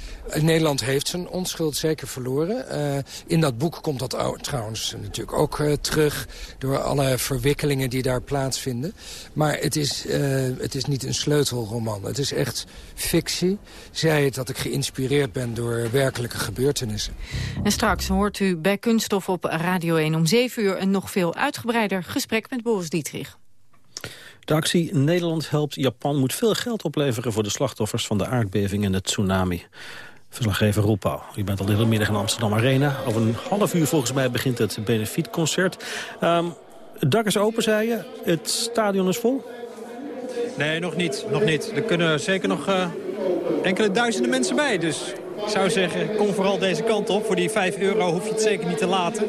Nederland heeft zijn onschuld zeker verloren. Uh, in dat boek komt dat trouwens natuurlijk ook uh, terug... door alle verwikkelingen die daar plaatsvinden. Maar het is, uh, het is niet een sleutelroman. Het is echt fictie. Zij het dat ik geïnspireerd ben door werkelijke gebeurtenissen. En straks hoort u bij Kunststof op Radio 1 om 7 uur... een nog veel uitgebreider gesprek met Boris Dietrich. De actie Nederland helpt Japan moet veel geld opleveren... voor de slachtoffers van de aardbeving en de tsunami. Verslaggever Roel Pauw. U bent al de hele middag in Amsterdam Arena. Over een half uur volgens mij begint het benefietconcert. Um, het dak is open, zei je. Het stadion is vol? Nee, nog niet. Nog niet. Er kunnen zeker nog uh, enkele duizenden mensen bij. Dus ik zou zeggen, kom vooral deze kant op. Voor die 5 euro hoef je het zeker niet te laten.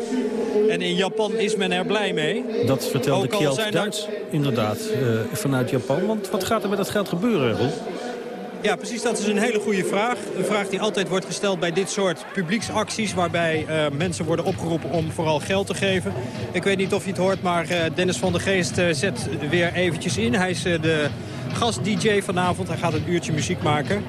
En in Japan is men er blij mee. Dat vertelde Kjeld Duits, inderdaad, uh, vanuit Japan. Want wat gaat er met dat geld gebeuren, Roel? Ja, precies. Dat is een hele goede vraag. Een vraag die altijd wordt gesteld bij dit soort publieksacties... waarbij uh, mensen worden opgeroepen om vooral geld te geven. Ik weet niet of je het hoort, maar uh, Dennis van der Geest uh, zet weer eventjes in. Hij is de gast-dj vanavond. Hij gaat een uurtje muziek maken.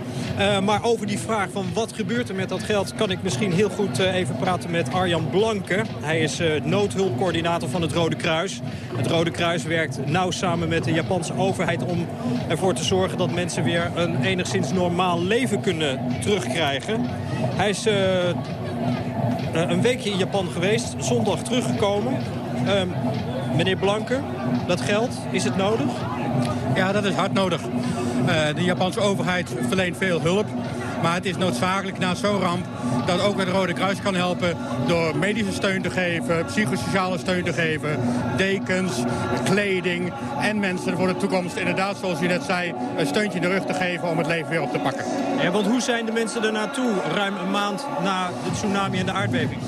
Maar over die vraag van wat gebeurt er met dat geld... kan ik misschien heel goed even praten met Arjan Blanke. Hij is noodhulpcoördinator van het Rode Kruis. Het Rode Kruis werkt nauw samen met de Japanse overheid... om ervoor te zorgen dat mensen weer een enigszins normaal leven kunnen terugkrijgen. Hij is een weekje in Japan geweest, zondag teruggekomen. Ehm, meneer Blanke, dat geld, is het nodig? Ja, dat is hard nodig. Uh, de Japanse overheid verleent veel hulp. Maar het is noodzakelijk na zo'n ramp dat ook het Rode Kruis kan helpen... door medische steun te geven, psychosociale steun te geven... dekens, kleding en mensen voor de toekomst inderdaad, zoals u net zei... een steuntje in de rug te geven om het leven weer op te pakken. Ja, want hoe zijn de mensen er naartoe ruim een maand na de tsunami en de aardbeving?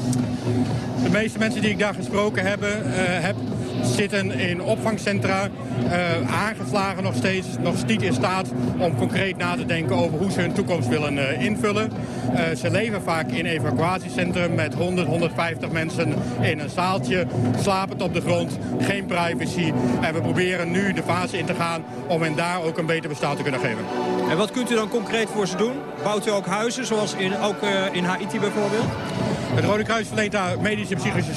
De meeste mensen die ik daar gesproken hebben, uh, heb, zitten in opvangcentra, uh, aangeslagen nog steeds, nog niet in staat om concreet na te denken over hoe ze hun toekomst willen uh, invullen. Uh, ze leven vaak in evacuatiecentrum met 100, 150 mensen in een zaaltje, slapend op de grond, geen privacy. En we proberen nu de fase in te gaan om hen daar ook een beter bestaan te kunnen geven. En wat kunt u dan concreet voor ze doen? Bouwt u ook huizen, zoals in, ook in Haiti bijvoorbeeld? Het Rode Kruis verleent daar medische en psychische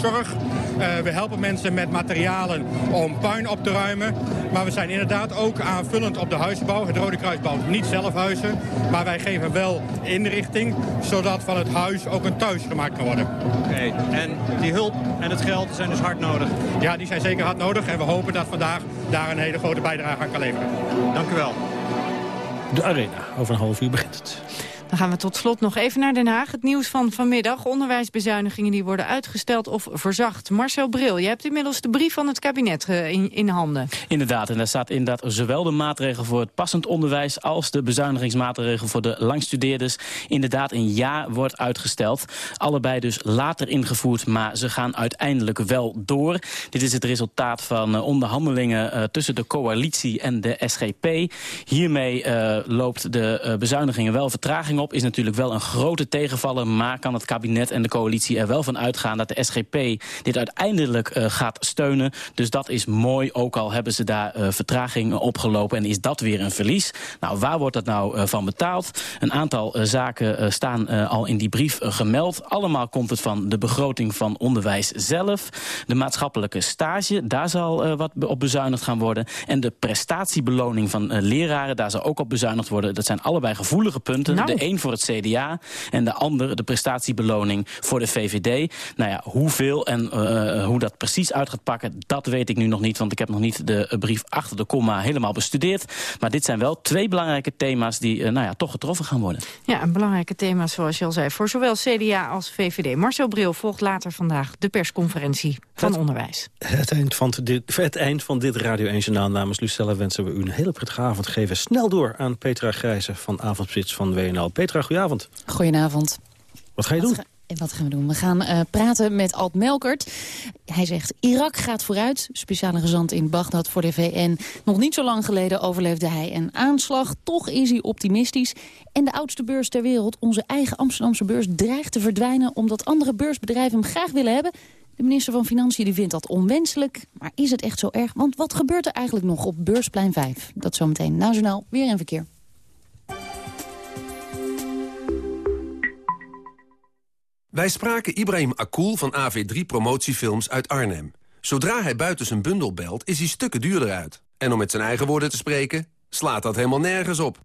zorg. Uh, we helpen mensen met materialen om puin op te ruimen. Maar we zijn inderdaad ook aanvullend op de huisbouw. Het Rode Kruis bouwt niet zelf huizen. Maar wij geven wel inrichting, zodat van het huis ook een thuis gemaakt kan worden. Oké, okay. en die hulp en het geld zijn dus hard nodig? Ja, die zijn zeker hard nodig. En we hopen dat vandaag daar een hele grote bijdrage aan kan leveren. Dank u wel. De Arena, over een half uur begint het. Dan gaan we tot slot nog even naar Den Haag. Het nieuws van vanmiddag. Onderwijsbezuinigingen die worden uitgesteld of verzacht. Marcel Bril, je hebt inmiddels de brief van het kabinet in, in handen. Inderdaad, en daar staat in dat zowel de maatregel voor het passend onderwijs... als de bezuinigingsmaatregel voor de langstudeerders... inderdaad een jaar wordt uitgesteld. Allebei dus later ingevoerd, maar ze gaan uiteindelijk wel door. Dit is het resultaat van onderhandelingen uh, tussen de coalitie en de SGP. Hiermee loopt de bezuinigingen wel vertraging op. is natuurlijk wel een grote tegenvaller... maar kan het kabinet en de coalitie er wel van uitgaan... dat de SGP dit uiteindelijk uh, gaat steunen. Dus dat is mooi, ook al hebben ze daar uh, vertraging opgelopen... en is dat weer een verlies. Nou, waar wordt dat nou uh, van betaald? Een aantal zaken staan al in die brief gemeld. Allemaal komt het van de begroting van onderwijs zelf. De maatschappelijke stage, daar zal wat op bezuinigd gaan worden. En de prestatiebeloning van leraren, daar zal ook op bezuinigd worden. Dat zijn allebei gevoelige punten. Nou. De een voor het CDA en de ander de prestatiebeloning voor de VVD. Nou ja, hoeveel en uh, hoe dat precies uit gaat pakken, dat weet ik nu nog niet. Want ik heb nog niet de brief achter de komma helemaal bestudeerd. Maar dit zijn wel twee belangrijke thema's die uh, nou ja, toch getroffen gaan worden. Ja, een belangrijke thema's zoals je al zei. Voor zowel CDA als VVD. Marcel Bril volgt later vandaag de persconferentie van het, onderwijs. Het eind van dit, het eind van dit Radio 1 Journaal namens Lucella wensen we u een hele prettige avond. Geven snel door aan Petra Grijze van Avondspits van WNL. Petra, goedenavond. Goedenavond. Wat ga je doen? En wat gaan we doen? We gaan uh, praten met Alt Melkert. Hij zegt, Irak gaat vooruit. Speciale gezant in Bagdad voor de VN. Nog niet zo lang geleden overleefde hij een aanslag. Toch is hij optimistisch. En de oudste beurs ter wereld, onze eigen Amsterdamse beurs... dreigt te verdwijnen omdat andere beursbedrijven hem graag willen hebben. De minister van Financiën die vindt dat onwenselijk. Maar is het echt zo erg? Want wat gebeurt er eigenlijk nog op Beursplein 5? Dat zometeen nationaal weer in verkeer. Wij spraken Ibrahim Akul van AV3 Promotiefilms uit Arnhem. Zodra hij buiten zijn bundel belt, is hij stukken duurder uit. En om met zijn eigen woorden te spreken, slaat dat helemaal nergens op.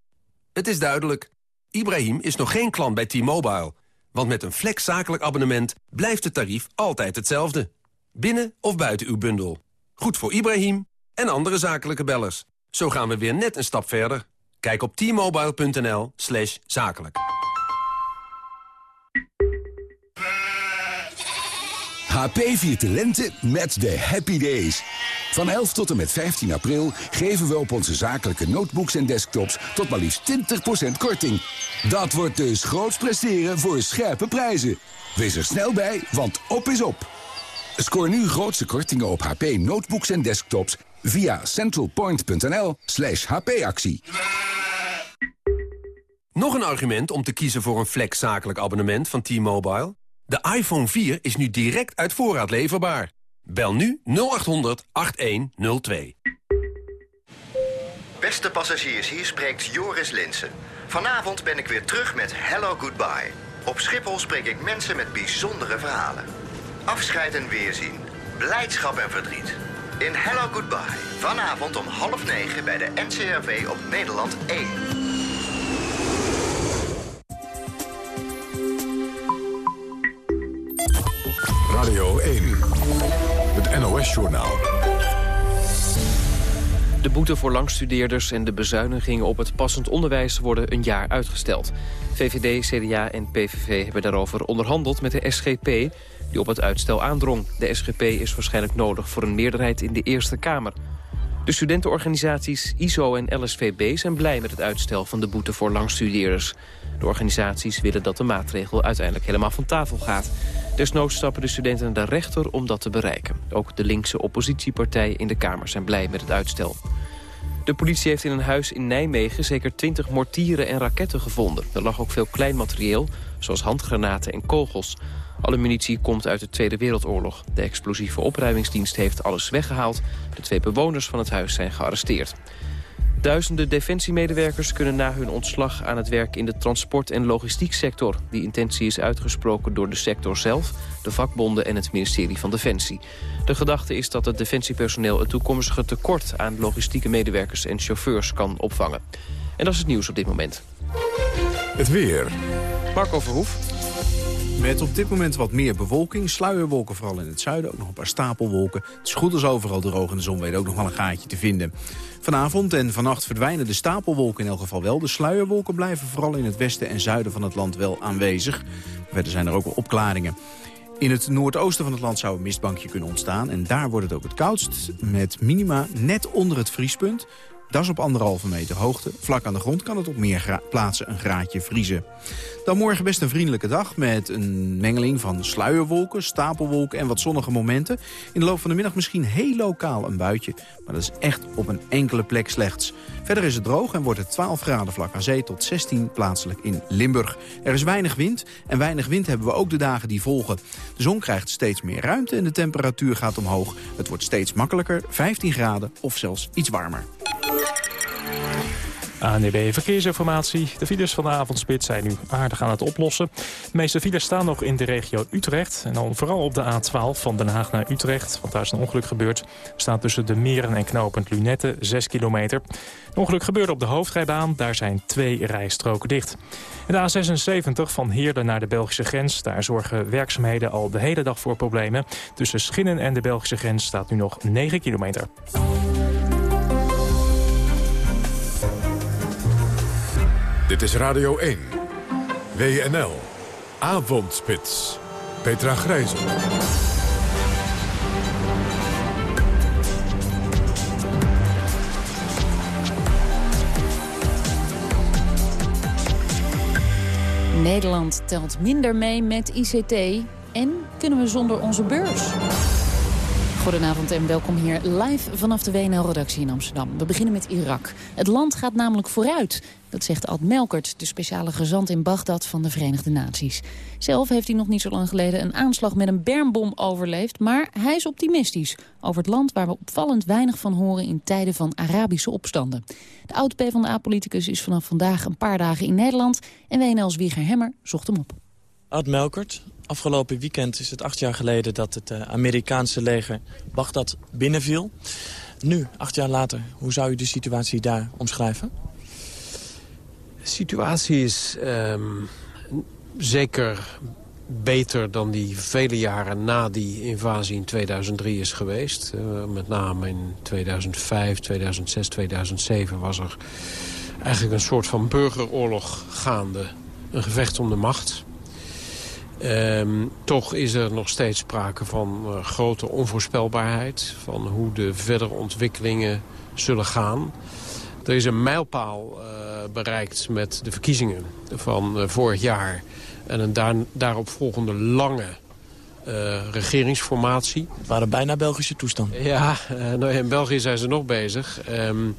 Het is duidelijk. Ibrahim is nog geen klant bij T-Mobile. Want met een flex zakelijk abonnement blijft het tarief altijd hetzelfde. Binnen of buiten uw bundel. Goed voor Ibrahim en andere zakelijke bellers. Zo gaan we weer net een stap verder. Kijk op t-mobile.nl zakelijk. HP viert talenten met de Happy Days. Van 11 tot en met 15 april geven we op onze zakelijke notebooks en desktops tot maar liefst 20% korting. Dat wordt dus groots presteren voor scherpe prijzen. Wees er snel bij, want op is op. Scoor nu grootste kortingen op HP notebooks en desktops via centralpoint.nl slash hpactie. Nog een argument om te kiezen voor een flex zakelijk abonnement van T-Mobile? De iPhone 4 is nu direct uit voorraad leverbaar. Bel nu 0800 8102. Beste passagiers, hier spreekt Joris Linsen. Vanavond ben ik weer terug met Hello Goodbye. Op Schiphol spreek ik mensen met bijzondere verhalen. Afscheid en weerzien. Blijdschap en verdriet. In Hello Goodbye. Vanavond om half negen bij de NCRV op Nederland 1. Radio 1, het NOS-journaal. De boete voor langstudeerders en de bezuinigingen op het passend onderwijs worden een jaar uitgesteld. VVD, CDA en PVV hebben daarover onderhandeld met de SGP die op het uitstel aandrong. De SGP is waarschijnlijk nodig voor een meerderheid in de Eerste Kamer. De studentenorganisaties ISO en LSVB zijn blij met het uitstel van de boete voor langstudeerders. De organisaties willen dat de maatregel uiteindelijk helemaal van tafel gaat. Desnoods stappen de studenten naar de rechter om dat te bereiken. Ook de linkse oppositiepartijen in de Kamer zijn blij met het uitstel. De politie heeft in een huis in Nijmegen zeker 20 mortieren en raketten gevonden. Er lag ook veel klein materieel, zoals handgranaten en kogels. Alle munitie komt uit de Tweede Wereldoorlog. De explosieve opruimingsdienst heeft alles weggehaald. De twee bewoners van het huis zijn gearresteerd. Duizenden defensiemedewerkers kunnen na hun ontslag aan het werk in de transport- en logistieksector. Die intentie is uitgesproken door de sector zelf, de vakbonden en het ministerie van Defensie. De gedachte is dat het defensiepersoneel het toekomstige tekort aan logistieke medewerkers en chauffeurs kan opvangen. En dat is het nieuws op dit moment. Het weer. Marco Verhoef. Met op dit moment wat meer bewolking. Sluierwolken vooral in het zuiden. Ook nog een paar stapelwolken. Het is goed als overal droog en de zon weet ook nog wel een gaatje te vinden. Vanavond en vannacht verdwijnen de stapelwolken in elk geval wel. De sluierwolken blijven vooral in het westen en zuiden van het land wel aanwezig. Verder zijn er ook wel opklaringen. In het noordoosten van het land zou een mistbankje kunnen ontstaan. En daar wordt het ook het koudst met minima net onder het vriespunt. Dat is op anderhalve meter hoogte. Vlak aan de grond kan het op meer plaatsen een graadje vriezen. Dan morgen best een vriendelijke dag met een mengeling van sluierwolken, stapelwolken en wat zonnige momenten. In de loop van de middag misschien heel lokaal een buitje, maar dat is echt op een enkele plek slechts. Verder is het droog en wordt het 12 graden vlak aan zee tot 16 plaatselijk in Limburg. Er is weinig wind en weinig wind hebben we ook de dagen die volgen. De zon krijgt steeds meer ruimte en de temperatuur gaat omhoog. Het wordt steeds makkelijker, 15 graden of zelfs iets warmer. ANDB Verkeersinformatie. De files van de avondspit zijn nu aardig aan het oplossen. De meeste files staan nog in de regio Utrecht. En dan vooral op de A12 van Den Haag naar Utrecht. Want daar is een ongeluk gebeurd. staat tussen de Meren en knooppunt Lunette 6 kilometer. Het ongeluk gebeurde op de hoofdrijbaan. Daar zijn twee rijstroken dicht. En de A76 van Heerden naar de Belgische grens. Daar zorgen werkzaamheden al de hele dag voor problemen. Tussen Schinnen en de Belgische grens staat nu nog 9 kilometer. Dit is Radio 1. WNL. Avondspits. Petra Grijzen. Nederland telt minder mee met ICT en kunnen we zonder onze beurs? Goedenavond en welkom hier live vanaf de WNL-redactie in Amsterdam. We beginnen met Irak. Het land gaat namelijk vooruit. Dat zegt Ad Melkert, de speciale gezant in Bagdad van de Verenigde Naties. Zelf heeft hij nog niet zo lang geleden een aanslag met een bermbom overleefd... maar hij is optimistisch over het land waar we opvallend weinig van horen... in tijden van Arabische opstanden. De oud-PVDA-politicus is vanaf vandaag een paar dagen in Nederland... en WNL's Wieger Hemmer zocht hem op. Ad Melkert, Afgelopen weekend is het acht jaar geleden dat het uh, Amerikaanse leger Bagdad binnenviel. Nu, acht jaar later, hoe zou u de situatie daar omschrijven? De situatie is um, zeker beter dan die vele jaren na die invasie in 2003 is geweest. Uh, met name in 2005, 2006, 2007 was er eigenlijk een soort van burgeroorlog gaande. Een gevecht om de macht. Um, toch is er nog steeds sprake van uh, grote onvoorspelbaarheid... van hoe de verdere ontwikkelingen zullen gaan. Er is een mijlpaal uh, bereikt met de verkiezingen van uh, vorig jaar... en een daar, daarop volgende lange regeringsformatie. Het waren bijna Belgische toestanden. Ja, nou, in België zijn ze nog bezig... Um,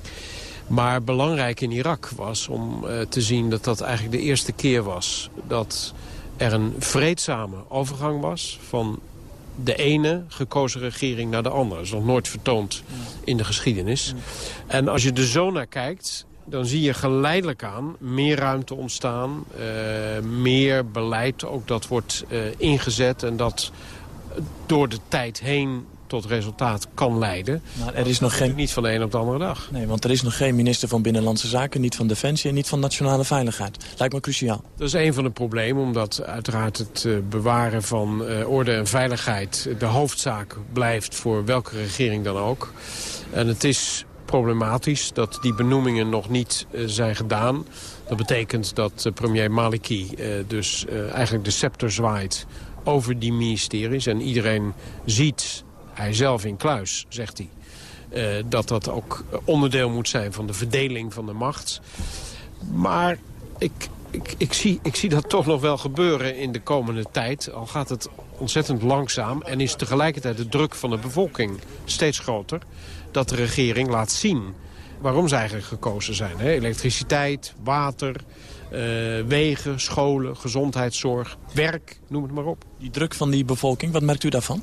maar belangrijk in Irak was om te zien dat dat eigenlijk de eerste keer was... dat er een vreedzame overgang was van de ene gekozen regering naar de andere. Dat is nog nooit vertoond in de geschiedenis. En als je er zo naar kijkt, dan zie je geleidelijk aan meer ruimte ontstaan. Uh, meer beleid ook dat wordt uh, ingezet en dat door de tijd heen tot resultaat kan leiden. Maar er is nog geen... Niet van de een op de andere dag. Nee, want er is nog geen minister van Binnenlandse Zaken... niet van Defensie en niet van Nationale Veiligheid. Lijkt me cruciaal. Dat is een van de problemen, omdat uiteraard het uh, bewaren van uh, orde en veiligheid... de hoofdzaak blijft voor welke regering dan ook. En het is problematisch dat die benoemingen nog niet uh, zijn gedaan. Dat betekent dat premier Maliki dus eigenlijk de scepter zwaait over die ministeries. En iedereen ziet hij zelf in kluis, zegt hij. Uh, dat dat ook onderdeel moet zijn van de verdeling van de macht. Maar ik, ik, ik, zie, ik zie dat toch nog wel gebeuren in de komende tijd. Al gaat het ontzettend langzaam en is tegelijkertijd de druk van de bevolking steeds groter. Dat de regering laat zien waarom ze eigenlijk gekozen zijn. Hè? Elektriciteit, water, uh, wegen, scholen, gezondheidszorg, werk, noem het maar op. Die druk van die bevolking, wat merkt u daarvan?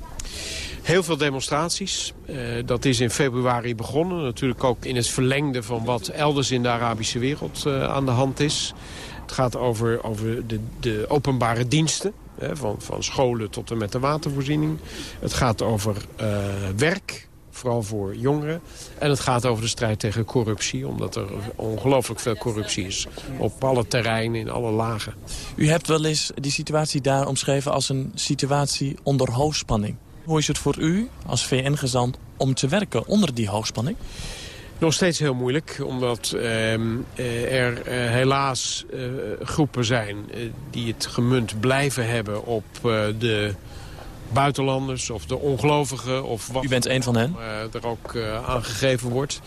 Heel veel demonstraties. Uh, dat is in februari begonnen. Natuurlijk ook in het verlengde van wat elders in de Arabische wereld uh, aan de hand is. Het gaat over, over de, de openbare diensten. Hè, van, van scholen tot en met de watervoorziening. Het gaat over uh, werk, vooral voor jongeren. En het gaat over de strijd tegen corruptie, omdat er ongelooflijk veel corruptie is. Op alle terreinen, in alle lagen. U hebt wel eens die situatie daar omschreven als een situatie onder hoogspanning. Hoe is het voor u als VN-gezant om te werken onder die hoogspanning? Nog steeds heel moeilijk, omdat uh, er uh, helaas uh, groepen zijn die het gemunt blijven hebben op de buitenlanders of de ongelovigen. Of wat U bent een van hen? Uh, er ook aangegeven wordt.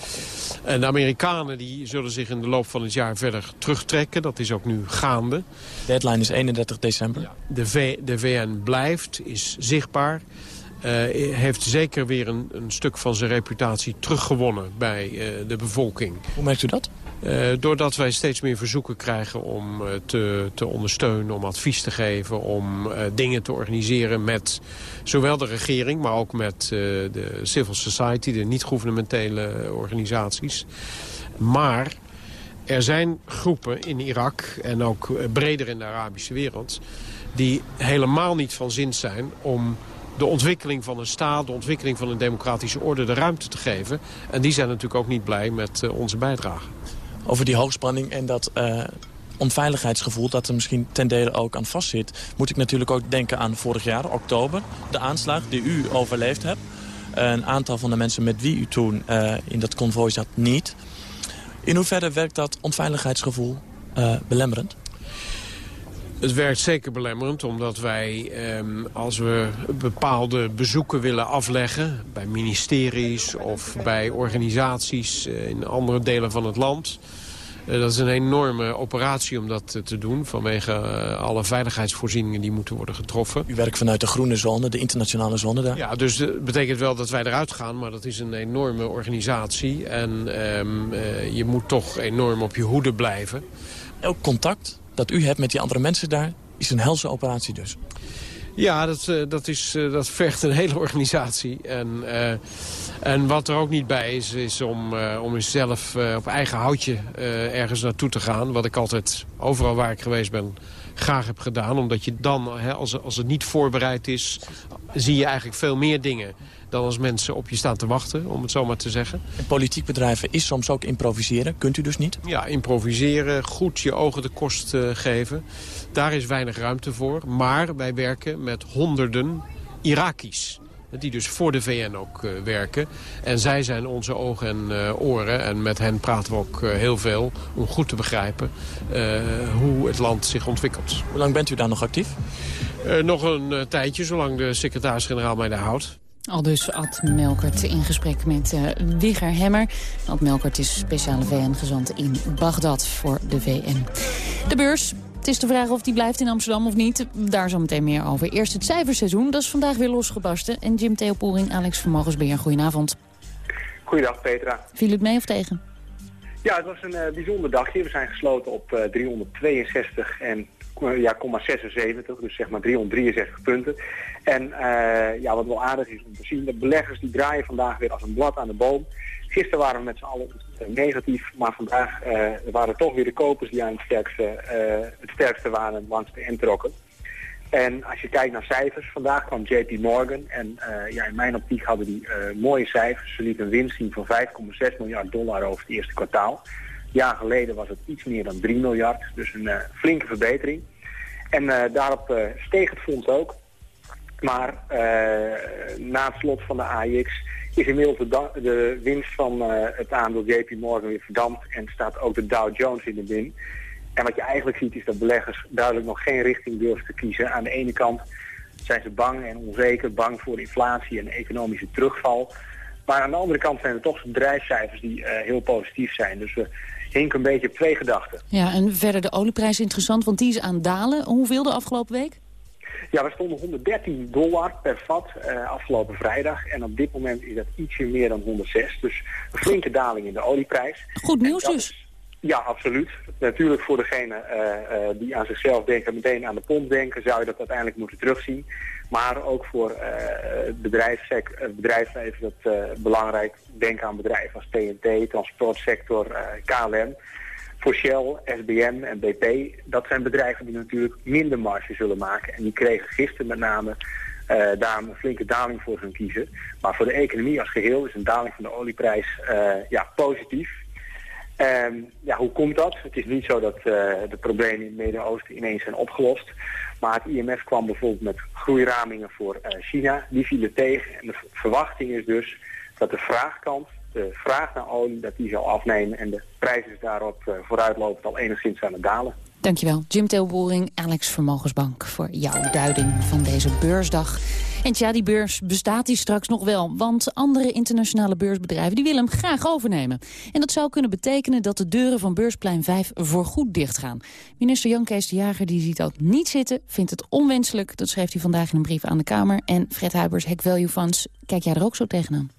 En de Amerikanen die zullen zich in de loop van het jaar verder terugtrekken. Dat is ook nu gaande. Deadline is 31 december. Ja, de, v, de VN blijft, is zichtbaar. Uh, heeft zeker weer een, een, stuk van zijn reputatie teruggewonnen bij uh, de bevolking. Hoe merkt u dat? Uh, doordat wij steeds meer verzoeken krijgen om te, te, ondersteunen, om advies te geven... om dingen te organiseren met zowel de regering, maar ook met de civil society... de niet-governementele organisaties. Maar er zijn groepen in Irak en ook breder in de Arabische wereld... die helemaal niet van zin zijn om de ontwikkeling van een staat, de ontwikkeling van een democratische orde de ruimte te geven. En die zijn natuurlijk ook niet blij met uh, onze bijdrage. Over die hoogspanning en dat uh, onveiligheidsgevoel dat er misschien ten dele ook aan vastzit... moet ik natuurlijk ook denken aan vorig jaar, oktober, de aanslag die u overleefd hebt. Een aantal van de mensen met wie u toen uh, in dat konvooi zat niet. In hoeverre werkt dat onveiligheidsgevoel belemmerend? Het werkt zeker belemmerend, omdat wij, eh, als we bepaalde bezoeken willen afleggen... bij ministeries of bij organisaties uh, in andere delen van het land... Uh, dat is een enorme operatie om dat te doen... vanwege alle veiligheidsvoorzieningen die moeten worden getroffen. U werkt vanuit de groene zone, de internationale zone daar? Ja, dus dat betekent wel dat wij eruit gaan, maar dat is een enorme organisatie. En ehm, je moet toch enorm op je hoede blijven. Elk contact dat u hebt met die andere mensen daar, is een helse operatie dus. Ja, dat, uh, dat, is, uh, dat vergt een hele organisatie. En, uh, en wat er ook niet bij is, is om, om zelf op eigen houtje ergens naartoe te gaan. Wat ik altijd, overal waar ik geweest ben, graag heb gedaan. Omdat je dan, hè, als, als het niet voorbereid is, zie je eigenlijk veel meer dingen dan als mensen op je staan te wachten, om het zo maar te zeggen. En politiek bedrijven is soms ook improviseren. Kunt u dus niet? Ja, improviseren, goed je ogen de kost uh, geven. Daar is weinig ruimte voor. Maar wij werken met honderden Iraki's die dus voor de VN ook uh, werken. En zij zijn onze ogen en uh, oren. En met hen praten we ook uh, heel veel om goed te begrijpen hoe het land zich ontwikkelt. Hoe lang bent u daar nog actief? nog een tijdje, zolang de secretaris-generaal mij daar houdt. Al dus Ad Melkert in gesprek met uh, Wigger Hemmer. Ad Melkert is speciale VN-gezant in Bagdad voor de VN. De beurs. Het is de vraag of die blijft in Amsterdam of niet. Daar zometeen meer over. Eerst het cijferseizoen. Dat is vandaag weer losgebarsten. En Jim Theoporing, Alex Vermogensbeheer, goedenavond. Goedendag Petra. Viel het mee of tegen? Ja, het was een uh, bijzonder dagje. We zijn gesloten op uh, 362 en ja, 76, dus zeg maar 363 punten. En uh, ja, wat wel aardig is om te zien, de beleggers die draaien vandaag weer als een blad aan de boom. Gisteren waren we met z'n allen negatief, maar vandaag uh, waren toch weer de kopers die aan het sterkste, het sterkste waren langs de introkken. En als je kijkt naar cijfers, vandaag kwam JP Morgan en ja, in mijn optiek hadden die mooie cijfers. Ze lieten een winst zien van 5,6 miljard dollar over het eerste kwartaal. Een jaar geleden was het iets meer dan 3 miljard, dus een flinke verbetering. En daarop steeg het fonds ook. Maar uh, na het slot van de AX is inmiddels de, winst van uh, het aandeel JP Morgan weer verdampt en staat ook de Dow Jones in de min. En wat je eigenlijk ziet is dat beleggers duidelijk nog geen richting durven te kiezen. Aan de ene kant zijn ze bang en onzeker, bang voor inflatie en economische terugval. Maar aan de andere kant zijn er toch bedrijfscijfers die uh, heel positief zijn. Dus we hinken een beetje op twee gedachten. Ja, en verder de olieprijs interessant, want die is aan dalen. Hoeveel de afgelopen week? Ja, we stonden 113 dollar per vat uh, afgelopen vrijdag. En op dit moment is dat ietsje meer dan 106. Dus een flinke daling in de olieprijs. Goed nieuws dus. Ja, absoluut. Natuurlijk voor degene uh, uh, die aan zichzelf denken, meteen aan de pomp denken, zou je dat uiteindelijk moeten terugzien. Maar ook voor het bedrijfsleven dat belangrijk. Denk aan bedrijven als TNT, transportsector, KLM voor Shell, SBM en BP, dat zijn bedrijven die natuurlijk minder marge zullen maken. En die kregen gisteren met name uh, daar een flinke daling voor hun kiezen. Maar voor de economie als geheel is een daling van de olieprijs uh, ja, positief. Um, ja, hoe komt dat? Het is niet zo dat uh, de problemen in het Midden-Oosten ineens zijn opgelost. Maar het IMF kwam bijvoorbeeld met groeiramingen voor China. Die vielen tegen. En de verwachting is dus dat de vraagkant de vraag naar olie dat die zal afnemen en de prijs is daarop uh, vooruitlopend al enigszins aan het dalen. Dankjewel. Jim Teelboering, Alex Vermogensbank voor jouw duiding van deze beursdag En tja, die beurs bestaat die straks nog wel. Want andere internationale beursbedrijven die willen hem graag overnemen. En dat zou kunnen betekenen dat de deuren van Beursplein 5 voorgoed dichtgaan. Minister Jan Kees de Jager die ziet dat niet zitten, vindt het onwenselijk. Dat schreef hij vandaag in een brief aan de Kamer. En Fred Huibers, Hack Value Funds, kijk jij er ook zo tegenaan?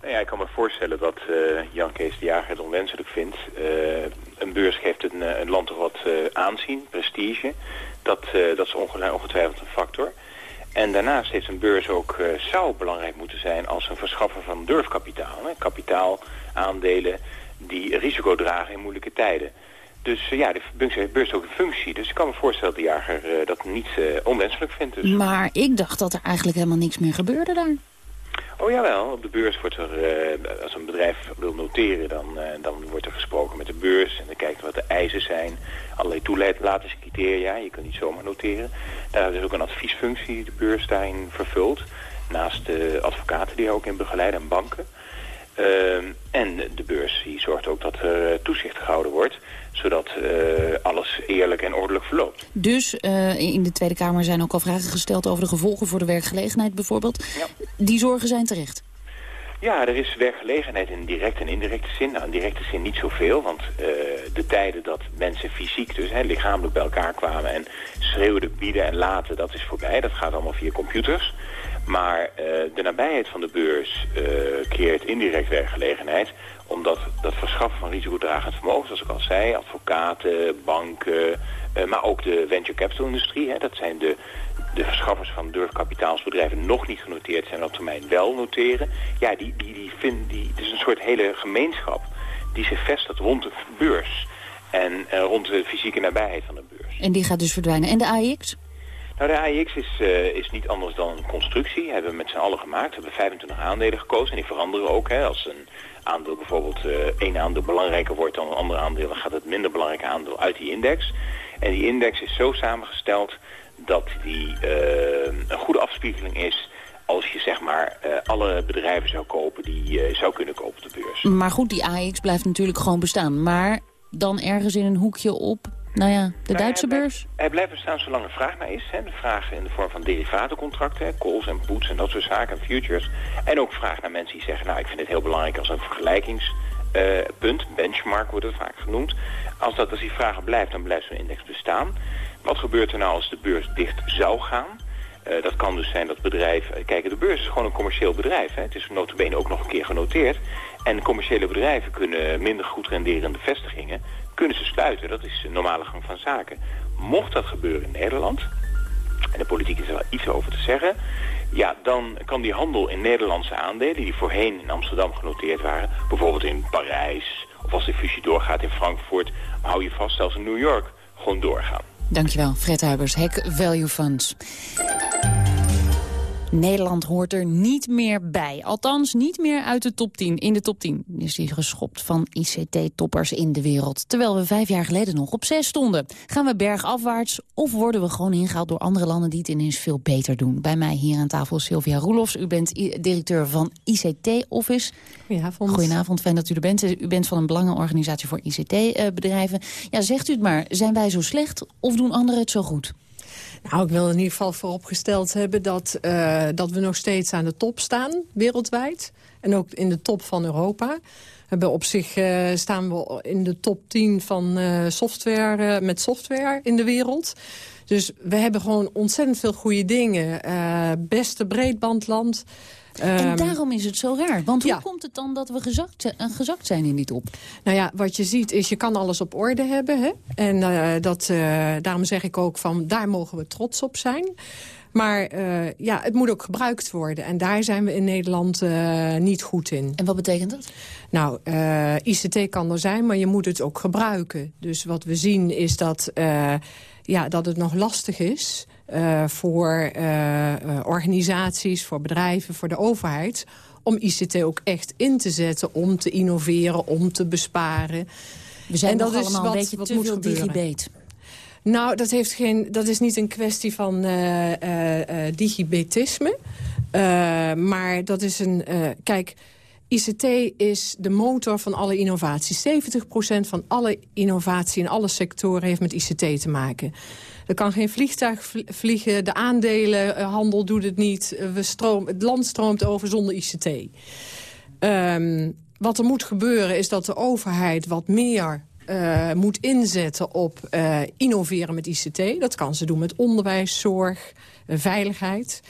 Nou ja, ik kan me voorstellen dat uh, Jan Kees de Jager het onwenselijk vindt. Uh, een beurs geeft een, een land toch wat aanzien, prestige. Dat, dat is ongetwijfeld een factor. En daarnaast heeft een beurs ook, zou belangrijk moeten zijn als een verschaffer van durfkapitaal. Hè? Kapitaal, aandelen die risico dragen in moeilijke tijden. Dus ja, de beurs heeft ook een functie. Dus ik kan me voorstellen dat de jager dat niet onwenselijk vindt. Dus. Maar ik dacht dat er eigenlijk helemaal niks meer gebeurde daar. Oh jawel, op de beurs wordt er, uh, als een bedrijf wil noteren, dan, uh, dan wordt er gesproken met de beurs en dan kijkt wat de eisen zijn. Allerlei toelatingscriteria, je kunt niet zomaar noteren. Daar is ook een adviesfunctie die de beurs daarin vervult. Naast de advocaten die ook in begeleiden en banken. Uh, en de beurs die zorgt ook dat er toezicht gehouden wordt zodat uh, alles eerlijk en ordelijk verloopt. Dus uh, in de Tweede Kamer zijn ook al vragen gesteld over de gevolgen voor de werkgelegenheid bijvoorbeeld. Ja. Die zorgen zijn terecht. Ja, er is werkgelegenheid in directe en indirecte zin. Nou, in directe zin niet zoveel, want uh, de tijden dat mensen fysiek, dus hè, lichamelijk bij elkaar kwamen en schreeuwden, bieden en laten, dat is voorbij. Dat gaat allemaal via computers. Maar uh, de nabijheid van de beurs uh, creëert indirect werkgelegenheid omdat dat verschaffen van risicodragend vermogen, zoals ik al zei, advocaten, banken, uh, maar ook de venture capital industrie, hè, dat zijn de, de verschaffers van durfkapitaalsbedrijven nog niet genoteerd zijn, op termijn wel noteren. Ja, die, die, die vinden, die, het is een soort hele gemeenschap die zich vestigt rond de beurs en uh, rond de fysieke nabijheid van de beurs. En die gaat dus verdwijnen. En de AIX? Nou, de AIX is, uh, is niet anders dan een constructie. Hebben we met z'n allen gemaakt. We hebben 25 aandelen gekozen en die veranderen ook. Hè, als een aandeel bijvoorbeeld uh, één aandeel belangrijker wordt dan een ander aandeel... dan gaat het minder belangrijke aandeel uit die index. En die index is zo samengesteld dat die uh, een goede afspiegeling is als je zeg maar alle bedrijven zou kopen die je zou kunnen kopen op de beurs. Maar goed, die AX blijft natuurlijk gewoon bestaan. Maar dan ergens in een hoekje op nou ja, de nou Duitse hij beurs? Blijft, hij blijft bestaan zolang er vraag naar is. Hè. De vraag in de vorm van derivatencontracten, hè, calls en puts en dat soort zaken, en futures. En ook vraag naar mensen die zeggen, nou ik vind het heel belangrijk als een vergelijkingspunt, uh, benchmark wordt het vaak genoemd. Als, dat, als die vragen blijft, dan blijft zo'n index bestaan. Wat gebeurt er nou als de beurs dicht zou gaan? Uh, dat kan dus zijn dat bedrijven... Kijk, de beurs is gewoon een commercieel bedrijf. Hè. Het is notabene ook nog een keer genoteerd. En commerciële bedrijven kunnen minder goed renderende vestigingen kunnen ze sluiten. Dat is de normale gang van zaken. Mocht dat gebeuren in Nederland, en de politiek is er wel iets over te zeggen... ja, dan kan die handel in Nederlandse aandelen... die voorheen in Amsterdam genoteerd waren... bijvoorbeeld in Parijs, of als de fusie doorgaat in Frankfurt... hou je vast, zelfs in New York, gewoon doorgaan. Dankjewel, Fred Huibers, Hack Value Funds. Nederland hoort er niet meer bij. Althans, niet meer uit de top 10. In de top 10 is hij geschopt van ICT-toppers in de wereld. Terwijl we vijf jaar geleden nog op zes stonden. Gaan we bergafwaarts of worden we gewoon ingehaald door andere landen... die het ineens veel beter doen? Bij mij hier aan tafel Sylvia Roelofs. U bent directeur van ICT Office. Goedenavond. Goedenavond, fijn dat u er bent. U bent van een belangenorganisatie voor ICT-bedrijven. Ja, zegt u het maar, zijn wij zo slecht of doen anderen het zo goed? Nou, ik wil in ieder geval vooropgesteld hebben dat, uh, dat we nog steeds aan de top staan, wereldwijd. En ook in de top van Europa. Hebben op zich uh, staan we in de top 10 van uh, software, met software in de wereld. Dus we hebben gewoon ontzettend veel goede dingen. beste breedbandland. En um, daarom is het zo raar. Want hoe ja. komt het dan dat we gezakt, gezakt zijn in die top? Nou ja, wat je ziet is, je kan alles op orde hebben. Hè? En uh, dat, uh, daarom zeg ik ook van, daar mogen we trots op zijn. Maar uh, ja, het moet ook gebruikt worden. En daar zijn we in Nederland uh, niet goed in. En wat betekent dat? Nou, uh, ICT kan er zijn, maar je moet het ook gebruiken. Dus wat we zien is dat, ja, dat het nog lastig is... Uh, voor uh, organisaties, voor bedrijven, voor de overheid... om ICT ook echt in te zetten, om te innoveren, om te besparen. We zijn en dat is allemaal wat, een beetje wat te veel digibet. Nou, dat, heeft geen, dat is niet een kwestie van uh, digibetisme. maar dat is een... kijk, ICT is de motor van alle innovatie. 70% van alle innovatie in alle sectoren heeft met ICT te maken. Er kan geen vliegtuig vliegen, de aandelenhandel doet het niet. We stroom, het land stroomt over zonder ICT. Um, wat er moet gebeuren is dat de overheid wat meer uh, moet inzetten op innoveren met ICT. Dat kan ze doen met onderwijs, zorg, veiligheid.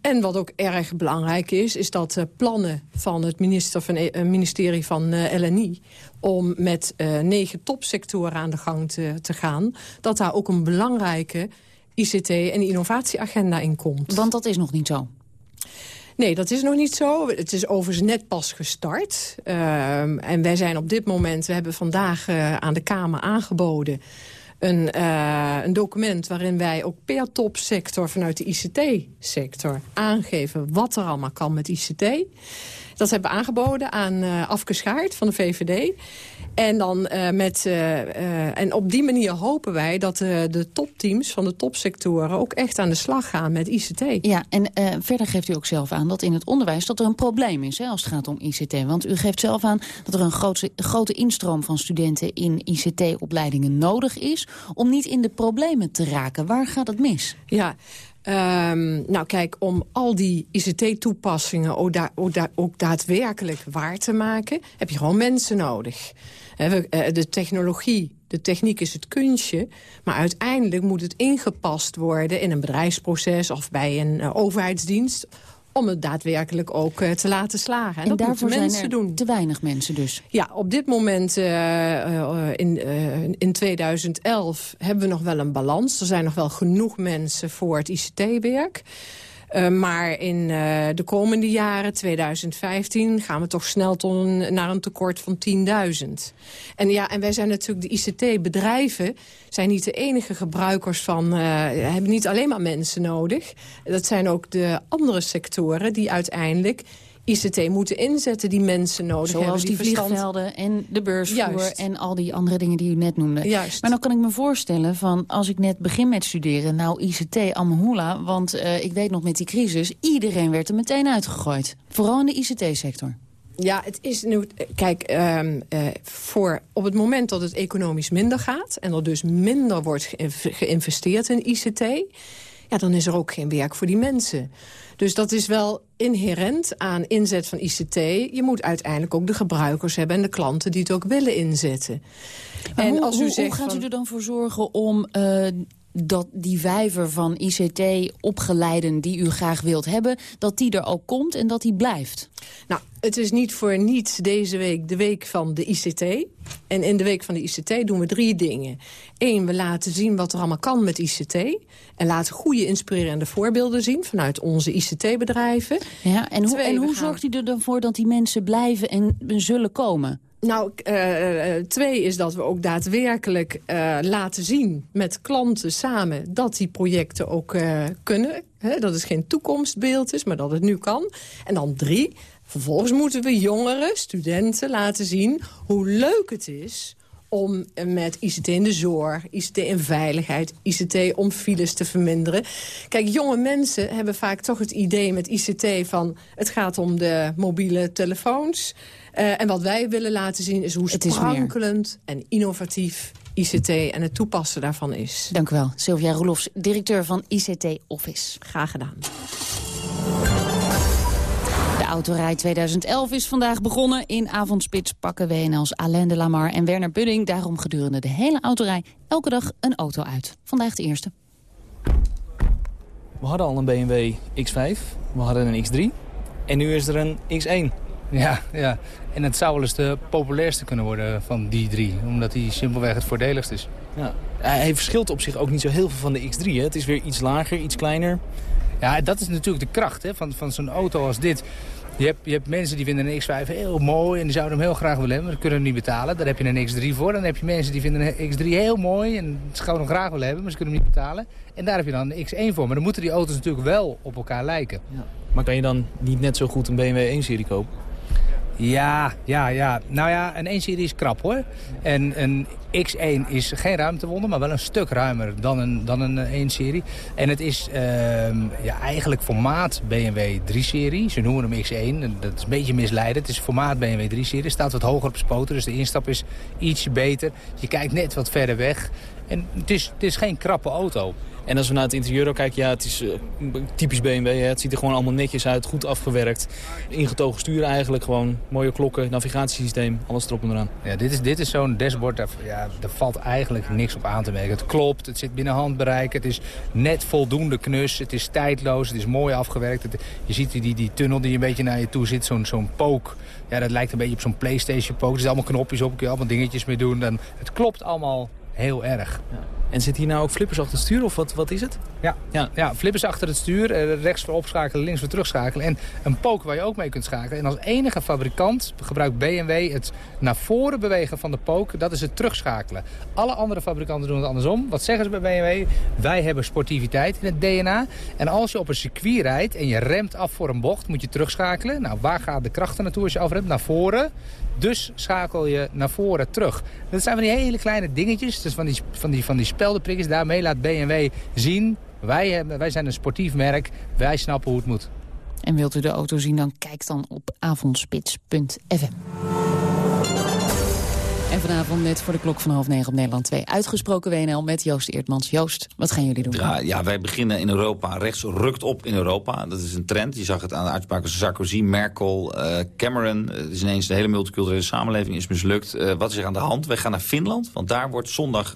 En wat ook erg belangrijk is, is dat de plannen van het minister van, ministerie van LNI... om met negen topsectoren aan de gang te, te gaan... dat daar ook een belangrijke ICT- en innovatieagenda in komt. Want dat is nog niet zo. Nee, dat is nog niet zo. Het is overigens net pas gestart. Uh, en wij zijn op dit moment, we hebben vandaag aan de Kamer aangeboden... Een, uh, een, document waarin wij ook per topsector vanuit de ICT-sector aangeven wat er allemaal kan met ICT. Dat hebben we aangeboden aan uh, Afke Schaart van de VVD. En, dan, uh, met, uh, uh, en op die manier hopen wij dat de topteams van de topsectoren... ook echt aan de slag gaan met ICT. Ja, en verder geeft u ook zelf aan dat in het onderwijs... dat er een probleem is hè, als het gaat om ICT. Want u geeft zelf aan dat er een grote, grote instroom van studenten... in ICT-opleidingen nodig is om niet in de problemen te raken. Waar gaat het mis? Ja, Um, nou kijk, om al die ICT-toepassingen ook, ook, da ook, daadwerkelijk waar te maken... heb je gewoon mensen nodig. De technologie, de techniek is het kunstje... maar uiteindelijk moet het ingepast worden in een bedrijfsproces... of bij een uh, overheidsdienst om het daadwerkelijk ook uh, te laten slagen. En, en dat daarvoor mensen zijn er doen. te weinig mensen dus? Ja, op dit moment uh, uh, in, in 2011 hebben we nog wel een balans. Er zijn nog wel genoeg mensen voor het ICT-werk. Uh, maar in uh, de komende jaren, 2015, gaan we toch snel tot een, naar een tekort van 10.000. En ja, en wij zijn natuurlijk, de ICT-bedrijven zijn niet de enige gebruikers van, uh, hebben niet alleen maar mensen nodig. Dat zijn ook de andere sectoren die uiteindelijk ICT moeten inzetten die mensen nodig Zoals hebben. die, die vliegvelden en de beursvloer Juist. en al die andere dingen die u net noemde. Juist. Maar dan kan ik me voorstellen van als ik net begin met studeren... nou ICT, amahula, want uh, ik weet nog met die crisis... iedereen werd er meteen uitgegooid. Vooral in de ICT-sector. Ja, het is nu... Kijk, um, uh, voor op het moment dat het economisch minder gaat... en er dus minder wordt geïnvesteerd in ICT... ja, dan is er ook geen werk voor die mensen. Dus dat is wel inherent aan inzet van ICT. Je moet uiteindelijk ook de gebruikers hebben en de klanten die het ook willen inzetten. Maar en hoe, als u hoe, zegt hoe gaat van, u er dan voor zorgen om uh, dat die vijver van ICT-opgeleiden die u graag wilt hebben... dat die er ook komt en dat die blijft? Nou, het is niet voor niets deze week de week van de ICT. En in de week van de ICT doen we drie dingen. Eén, we laten zien wat er allemaal kan met ICT. En laten goede inspirerende voorbeelden zien vanuit onze ICT-bedrijven. Ja, en, hoe, Twee, en hoe zorgt u er dan voor dat die mensen blijven en zullen komen? Nou, uh, uh, twee is dat we ook daadwerkelijk uh, laten zien met klanten samen... dat die projecten ook kunnen. Dat het geen toekomstbeeld is, maar dat het nu kan. En dan drie, vervolgens moeten we jongeren, studenten laten zien... hoe leuk het is om met ICT in de zorg, ICT in veiligheid... ICT om files te verminderen. Kijk, jonge mensen hebben vaak toch het idee met ICT van... het gaat om de mobiele telefoons... Uh, en wat wij willen laten zien is hoe sprankelend en innovatief ICT en het toepassen daarvan is. Dank u wel. Sylvia Roelofs, directeur van ICT Office. Graag gedaan. De autorij 2011 is vandaag begonnen. In avondspits pakken WNL's Alain de Lamar en Werner Budding... daarom gedurende de hele autorij elke dag een auto uit. Vandaag de eerste. We hadden al een BMW X5, we hadden een X3 en nu is er een X1. Ja, ja, en het zou wel eens de populairste kunnen worden van die drie. Omdat die simpelweg het voordeligst is. Ja. Hij verschilt op zich ook niet zo heel veel van de X3. Hè? Het is weer iets lager, iets kleiner. Ja, dat is natuurlijk de kracht hè, van, van zo'n auto als dit. Je hebt, je hebt mensen die vinden een X5 heel mooi en die zouden hem heel graag willen hebben, maar dat kunnen hem niet betalen. Daar heb je een X3 voor. Dan heb je mensen die vinden een X3 heel mooi en ze zouden hem graag willen hebben, maar ze kunnen hem niet betalen. En daar heb je dan een X1 voor. Maar dan moeten die auto's natuurlijk wel op elkaar lijken. Ja. Maar kan je dan niet net zo goed een BMW 1-serie kopen? Ja, ja, ja. Nou ja, een 1-serie is krap hoor. En een X1 is geen ruimtewonder, maar wel een stuk ruimer dan een, dan een 1-serie. En het is ehm, ja, eigenlijk formaat BMW 3-serie. Ze noemen hem X1. Dat is een beetje misleidend. Het is formaat BMW 3-serie. staat wat hoger op spoten, dus de instap is ietsje beter. Je kijkt net wat verder weg. En het is, het is geen krappe auto. En als we naar het interieur kijken, ja, het is uh, typisch BMW. Hè. Het ziet er gewoon allemaal netjes uit, goed afgewerkt. Ingetogen stuur eigenlijk, gewoon mooie klokken, navigatiesysteem, alles erop en eraan. Ja, dit is, dit is zo'n dashboard, daar, ja, daar valt eigenlijk niks op aan te merken. Het klopt, het zit binnen handbereik, het is net voldoende knus, het is tijdloos, het is mooi afgewerkt. je ziet die, die tunnel die een beetje naar je toe zit, zo'n zo'n pook. Ja, dat lijkt een beetje op zo'n Playstation pook. Er zitten allemaal knopjes op, kun je allemaal dingetjes mee doen. Dan, het klopt allemaal heel erg. Ja. En zit hier nou ook flippers achter het stuur of wat, wat is het? Ja, ja. ja flippers achter het stuur, eh, rechts voor opschakelen, links voor terugschakelen. En een pook waar je ook mee kunt schakelen. En als enige fabrikant gebruikt BMW het naar voren bewegen van de pook. Dat is het terugschakelen. Alle andere fabrikanten doen het andersom. Wat zeggen ze bij BMW? Wij hebben sportiviteit in het DNA. En als je op een circuit rijdt en je remt af voor een bocht, moet je terugschakelen. Nou, waar gaat de krachten naartoe als je afremt? Naar voren. Dus schakel je naar voren terug. Dat zijn van die hele kleine dingetjes. Dus van die, van die, van die speldenprikjes. Daarmee laat BMW zien... Wij, hebben, wij zijn een sportief merk. Wij snappen hoe het moet. En wilt u de auto zien, dan kijk dan op avondspits.fm. Vanavond net voor de klok van half negen op Nederland 2. Uitgesproken WNL met Joost Eertmans. Joost, wat gaan jullie doen? Ja, ja, wij beginnen in Europa. Rechts rukt op in Europa. Dat is een trend. Je zag het aan de uitspraken van Sarkozy, Merkel, uh, Cameron. Het is ineens de hele multiculturele samenleving is mislukt. Uh, wat is er aan de hand? Wij gaan naar Finland. Want daar wordt zondag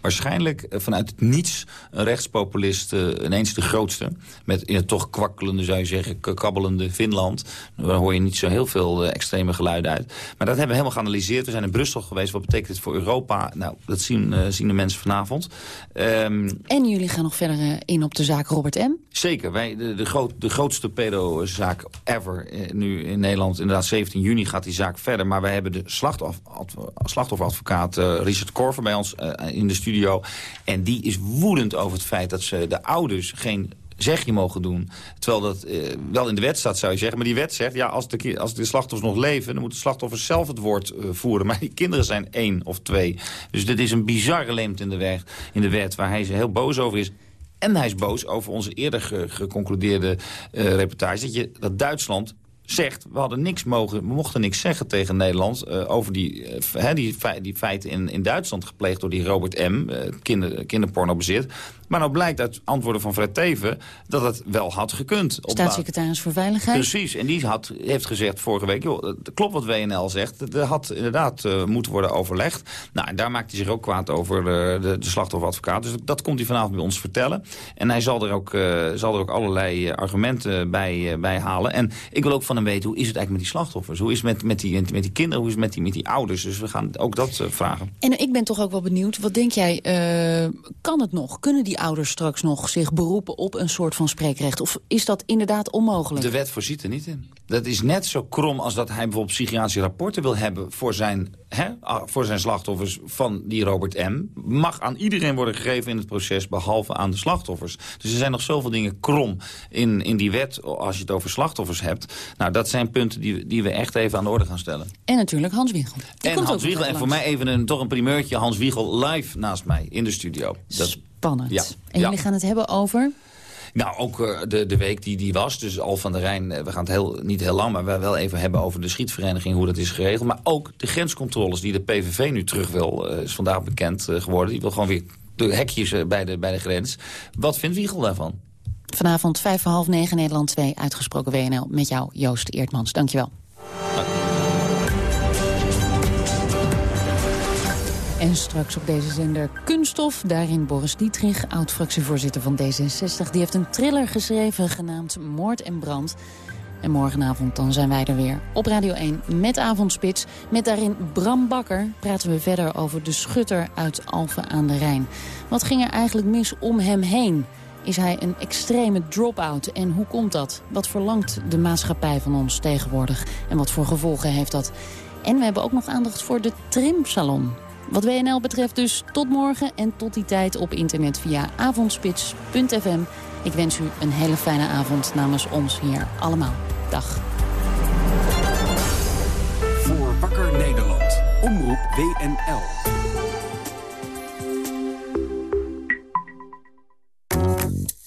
waarschijnlijk vanuit het niets... een rechtspopulist ineens de grootste. Met in het toch kwakkelende, zou je zeggen, kabbelende Finland. Daar hoor je niet zo heel veel extreme geluiden uit. Maar dat hebben we helemaal geanalyseerd. We zijn in Brussel geweest. Wat betekent het voor Europa? Nou, dat zien, uh, zien de mensen vanavond. Um, en jullie gaan nog verder uh, in op de zaak Robert M? Zeker. Wij, de, de, groot, de grootste pedo-zaak ever uh, nu in Nederland. Inderdaad, 17 juni gaat die zaak verder. Maar wij hebben de slachtofferadvocaat Richard Korver bij ons in de studio. En die is woedend over het feit dat ze de ouders geen zeg je mogen doen. Terwijl dat uh, wel in de wet staat, zou je zeggen. Maar die wet zegt, ja, als de, als de slachtoffers nog leven... dan moeten de slachtoffers zelf het woord uh, voeren. Maar die kinderen zijn één of twee. Dus dit is een bizarre leemte in de, weg, in de wet... waar hij heel boos over is. En hij is boos over onze eerder ge geconcludeerde uh, reportage... Dat, je, dat Duitsland zegt, we, hadden niks mogen, we mochten niks zeggen tegen Nederland... Over die, uh, die, die, feiten in, in Duitsland gepleegd door die Robert M. Uh, kinder, kinderporno bezit. Maar nou blijkt uit antwoorden van Fred Teven dat het wel had gekund. Staatssecretaris voor Veiligheid? Precies, en die had, heeft gezegd vorige week... joh, het klopt wat WNL zegt, er had inderdaad uh, moeten worden overlegd. Nou, en daar maakt hij zich ook kwaad over de, de, de slachtofferadvocaat. Dus dat komt hij vanavond bij ons vertellen. En hij zal er ook, uh, zal er ook allerlei argumenten bij, bij halen. En ik wil ook van hem weten, hoe is het eigenlijk met die slachtoffers? Hoe is het met, met, die, met die kinderen, hoe is het met die, met die ouders? Dus we gaan ook dat vragen. En ik ben toch ook wel benieuwd, wat denk jij, kan het nog? Kunnen die ouders straks nog zich beroepen op een soort van spreekrecht? Of is dat inderdaad onmogelijk? De wet voorziet er niet in. Dat is net zo krom als dat hij bijvoorbeeld psychiatrische rapporten wil hebben... voor zijn, hè, voor zijn slachtoffers van die Robert M. Mag aan iedereen worden gegeven in het proces... behalve aan de slachtoffers. Dus er zijn nog zoveel dingen krom in, in die wet... als je het over slachtoffers hebt. Nou, dat zijn punten die, die we echt even aan de orde gaan stellen. En natuurlijk Hans Wiegel. Die en Hans Wiegel. En voor mij even een, toch een primeurtje. Hans Wiegel live naast mij in de studio. Dat spannend. Ja. En jullie gaan het hebben over... Nou, ook uh, de, de week die, die was. Dus Al van der Rijn, we gaan het heel, niet heel lang... maar we wel even hebben over de schietvereniging, hoe dat is geregeld. Maar ook de grenscontroles die de PVV nu terug wil... Uh, is vandaag bekend geworden. Die wil gewoon weer de hekjes bij, de, bij de grens. Wat vindt Wiegel daarvan? Vanavond vijf voor half negen Nederland 2, uitgesproken WNL. Met jou, Joost Eertmans. Dankjewel. En straks op deze zender Kunststof. Daarin Boris Dietrich, oud-fractievoorzitter van D66. Die heeft een thriller geschreven genaamd Moord en Brand. En morgenavond dan zijn wij er weer op Radio 1 met Avondspits. Met daarin Bram Bakker praten we verder over de schutter uit Alphen aan de Rijn. Wat ging er eigenlijk mis om hem heen? Is hij een extreme drop-out en hoe komt dat? Wat verlangt de maatschappij van ons tegenwoordig? En wat voor gevolgen heeft dat? En we hebben ook nog aandacht voor de trimsalon. Wat WNL betreft dus tot morgen en tot die tijd op internet via avondspits.fm. Ik wens u een hele fijne avond namens ons hier allemaal. Dag. WNL.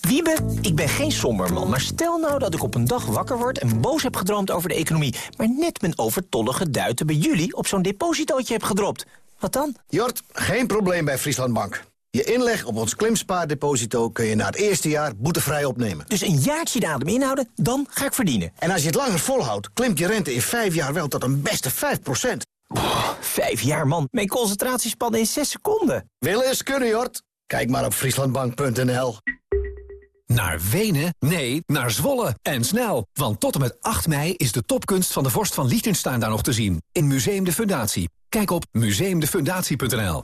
Wiebe, ik ben geen somber man, maar stel nou dat ik op een dag wakker word... en boos heb gedroomd over de economie... maar net mijn overtollige duiten bij jullie op zo'n depositootje heb gedropt. Wat dan? Jort, geen probleem bij Frieslandbank. Je inleg op ons klimspaardeposito kun je na het eerste jaar boetevrij opnemen. Dus een jaartje de adem inhouden, dan ga ik verdienen. En als je het langer volhoudt, klimt je rente in vijf jaar wel tot een beste 5% Vijf jaar, man. Mijn concentratiespannen in zes seconden. Willen is kunnen, Jort. Kijk maar op frieslandbank.nl. Naar Wenen? Nee, naar Zwolle. En snel, want tot en met 8 mei is de topkunst van de vorst van Liechtenstein daar nog te zien. In Museum de Fundatie. Kijk op museumdefundatie.nl.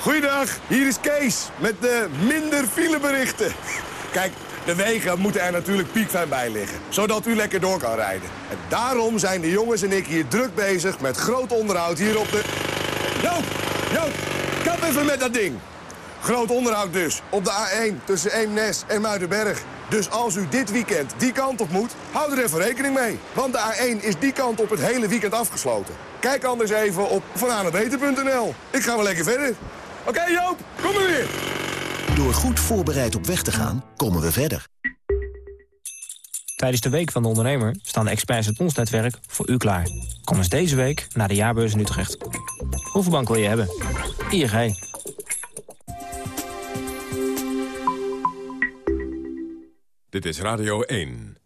Goeiedag, hier is Kees met de minder fileberichten. Kijk, de wegen moeten er natuurlijk piekfijn bij liggen, zodat u lekker door kan rijden. En daarom zijn de jongens en ik hier druk bezig met groot onderhoud hier op de... Joop, Joop, kap even met dat ding. Groot onderhoud dus, op de A1 tussen Eemnes en Muidenberg. Dus als u dit weekend die kant op moet, houd er even rekening mee. Want de A1 is die kant op het hele weekend afgesloten. Kijk anders even op vananetweten.nl. Ik ga wel lekker verder. Oké Joop, kom maar weer. Door goed voorbereid op weg te gaan, komen we verder. Tijdens de Week van de Ondernemer staan de experts uit ons netwerk voor u klaar. Kom eens deze week naar de jaarbeurs in Utrecht. Hoeveel bank wil je hebben? ING. Dit is Radio 1.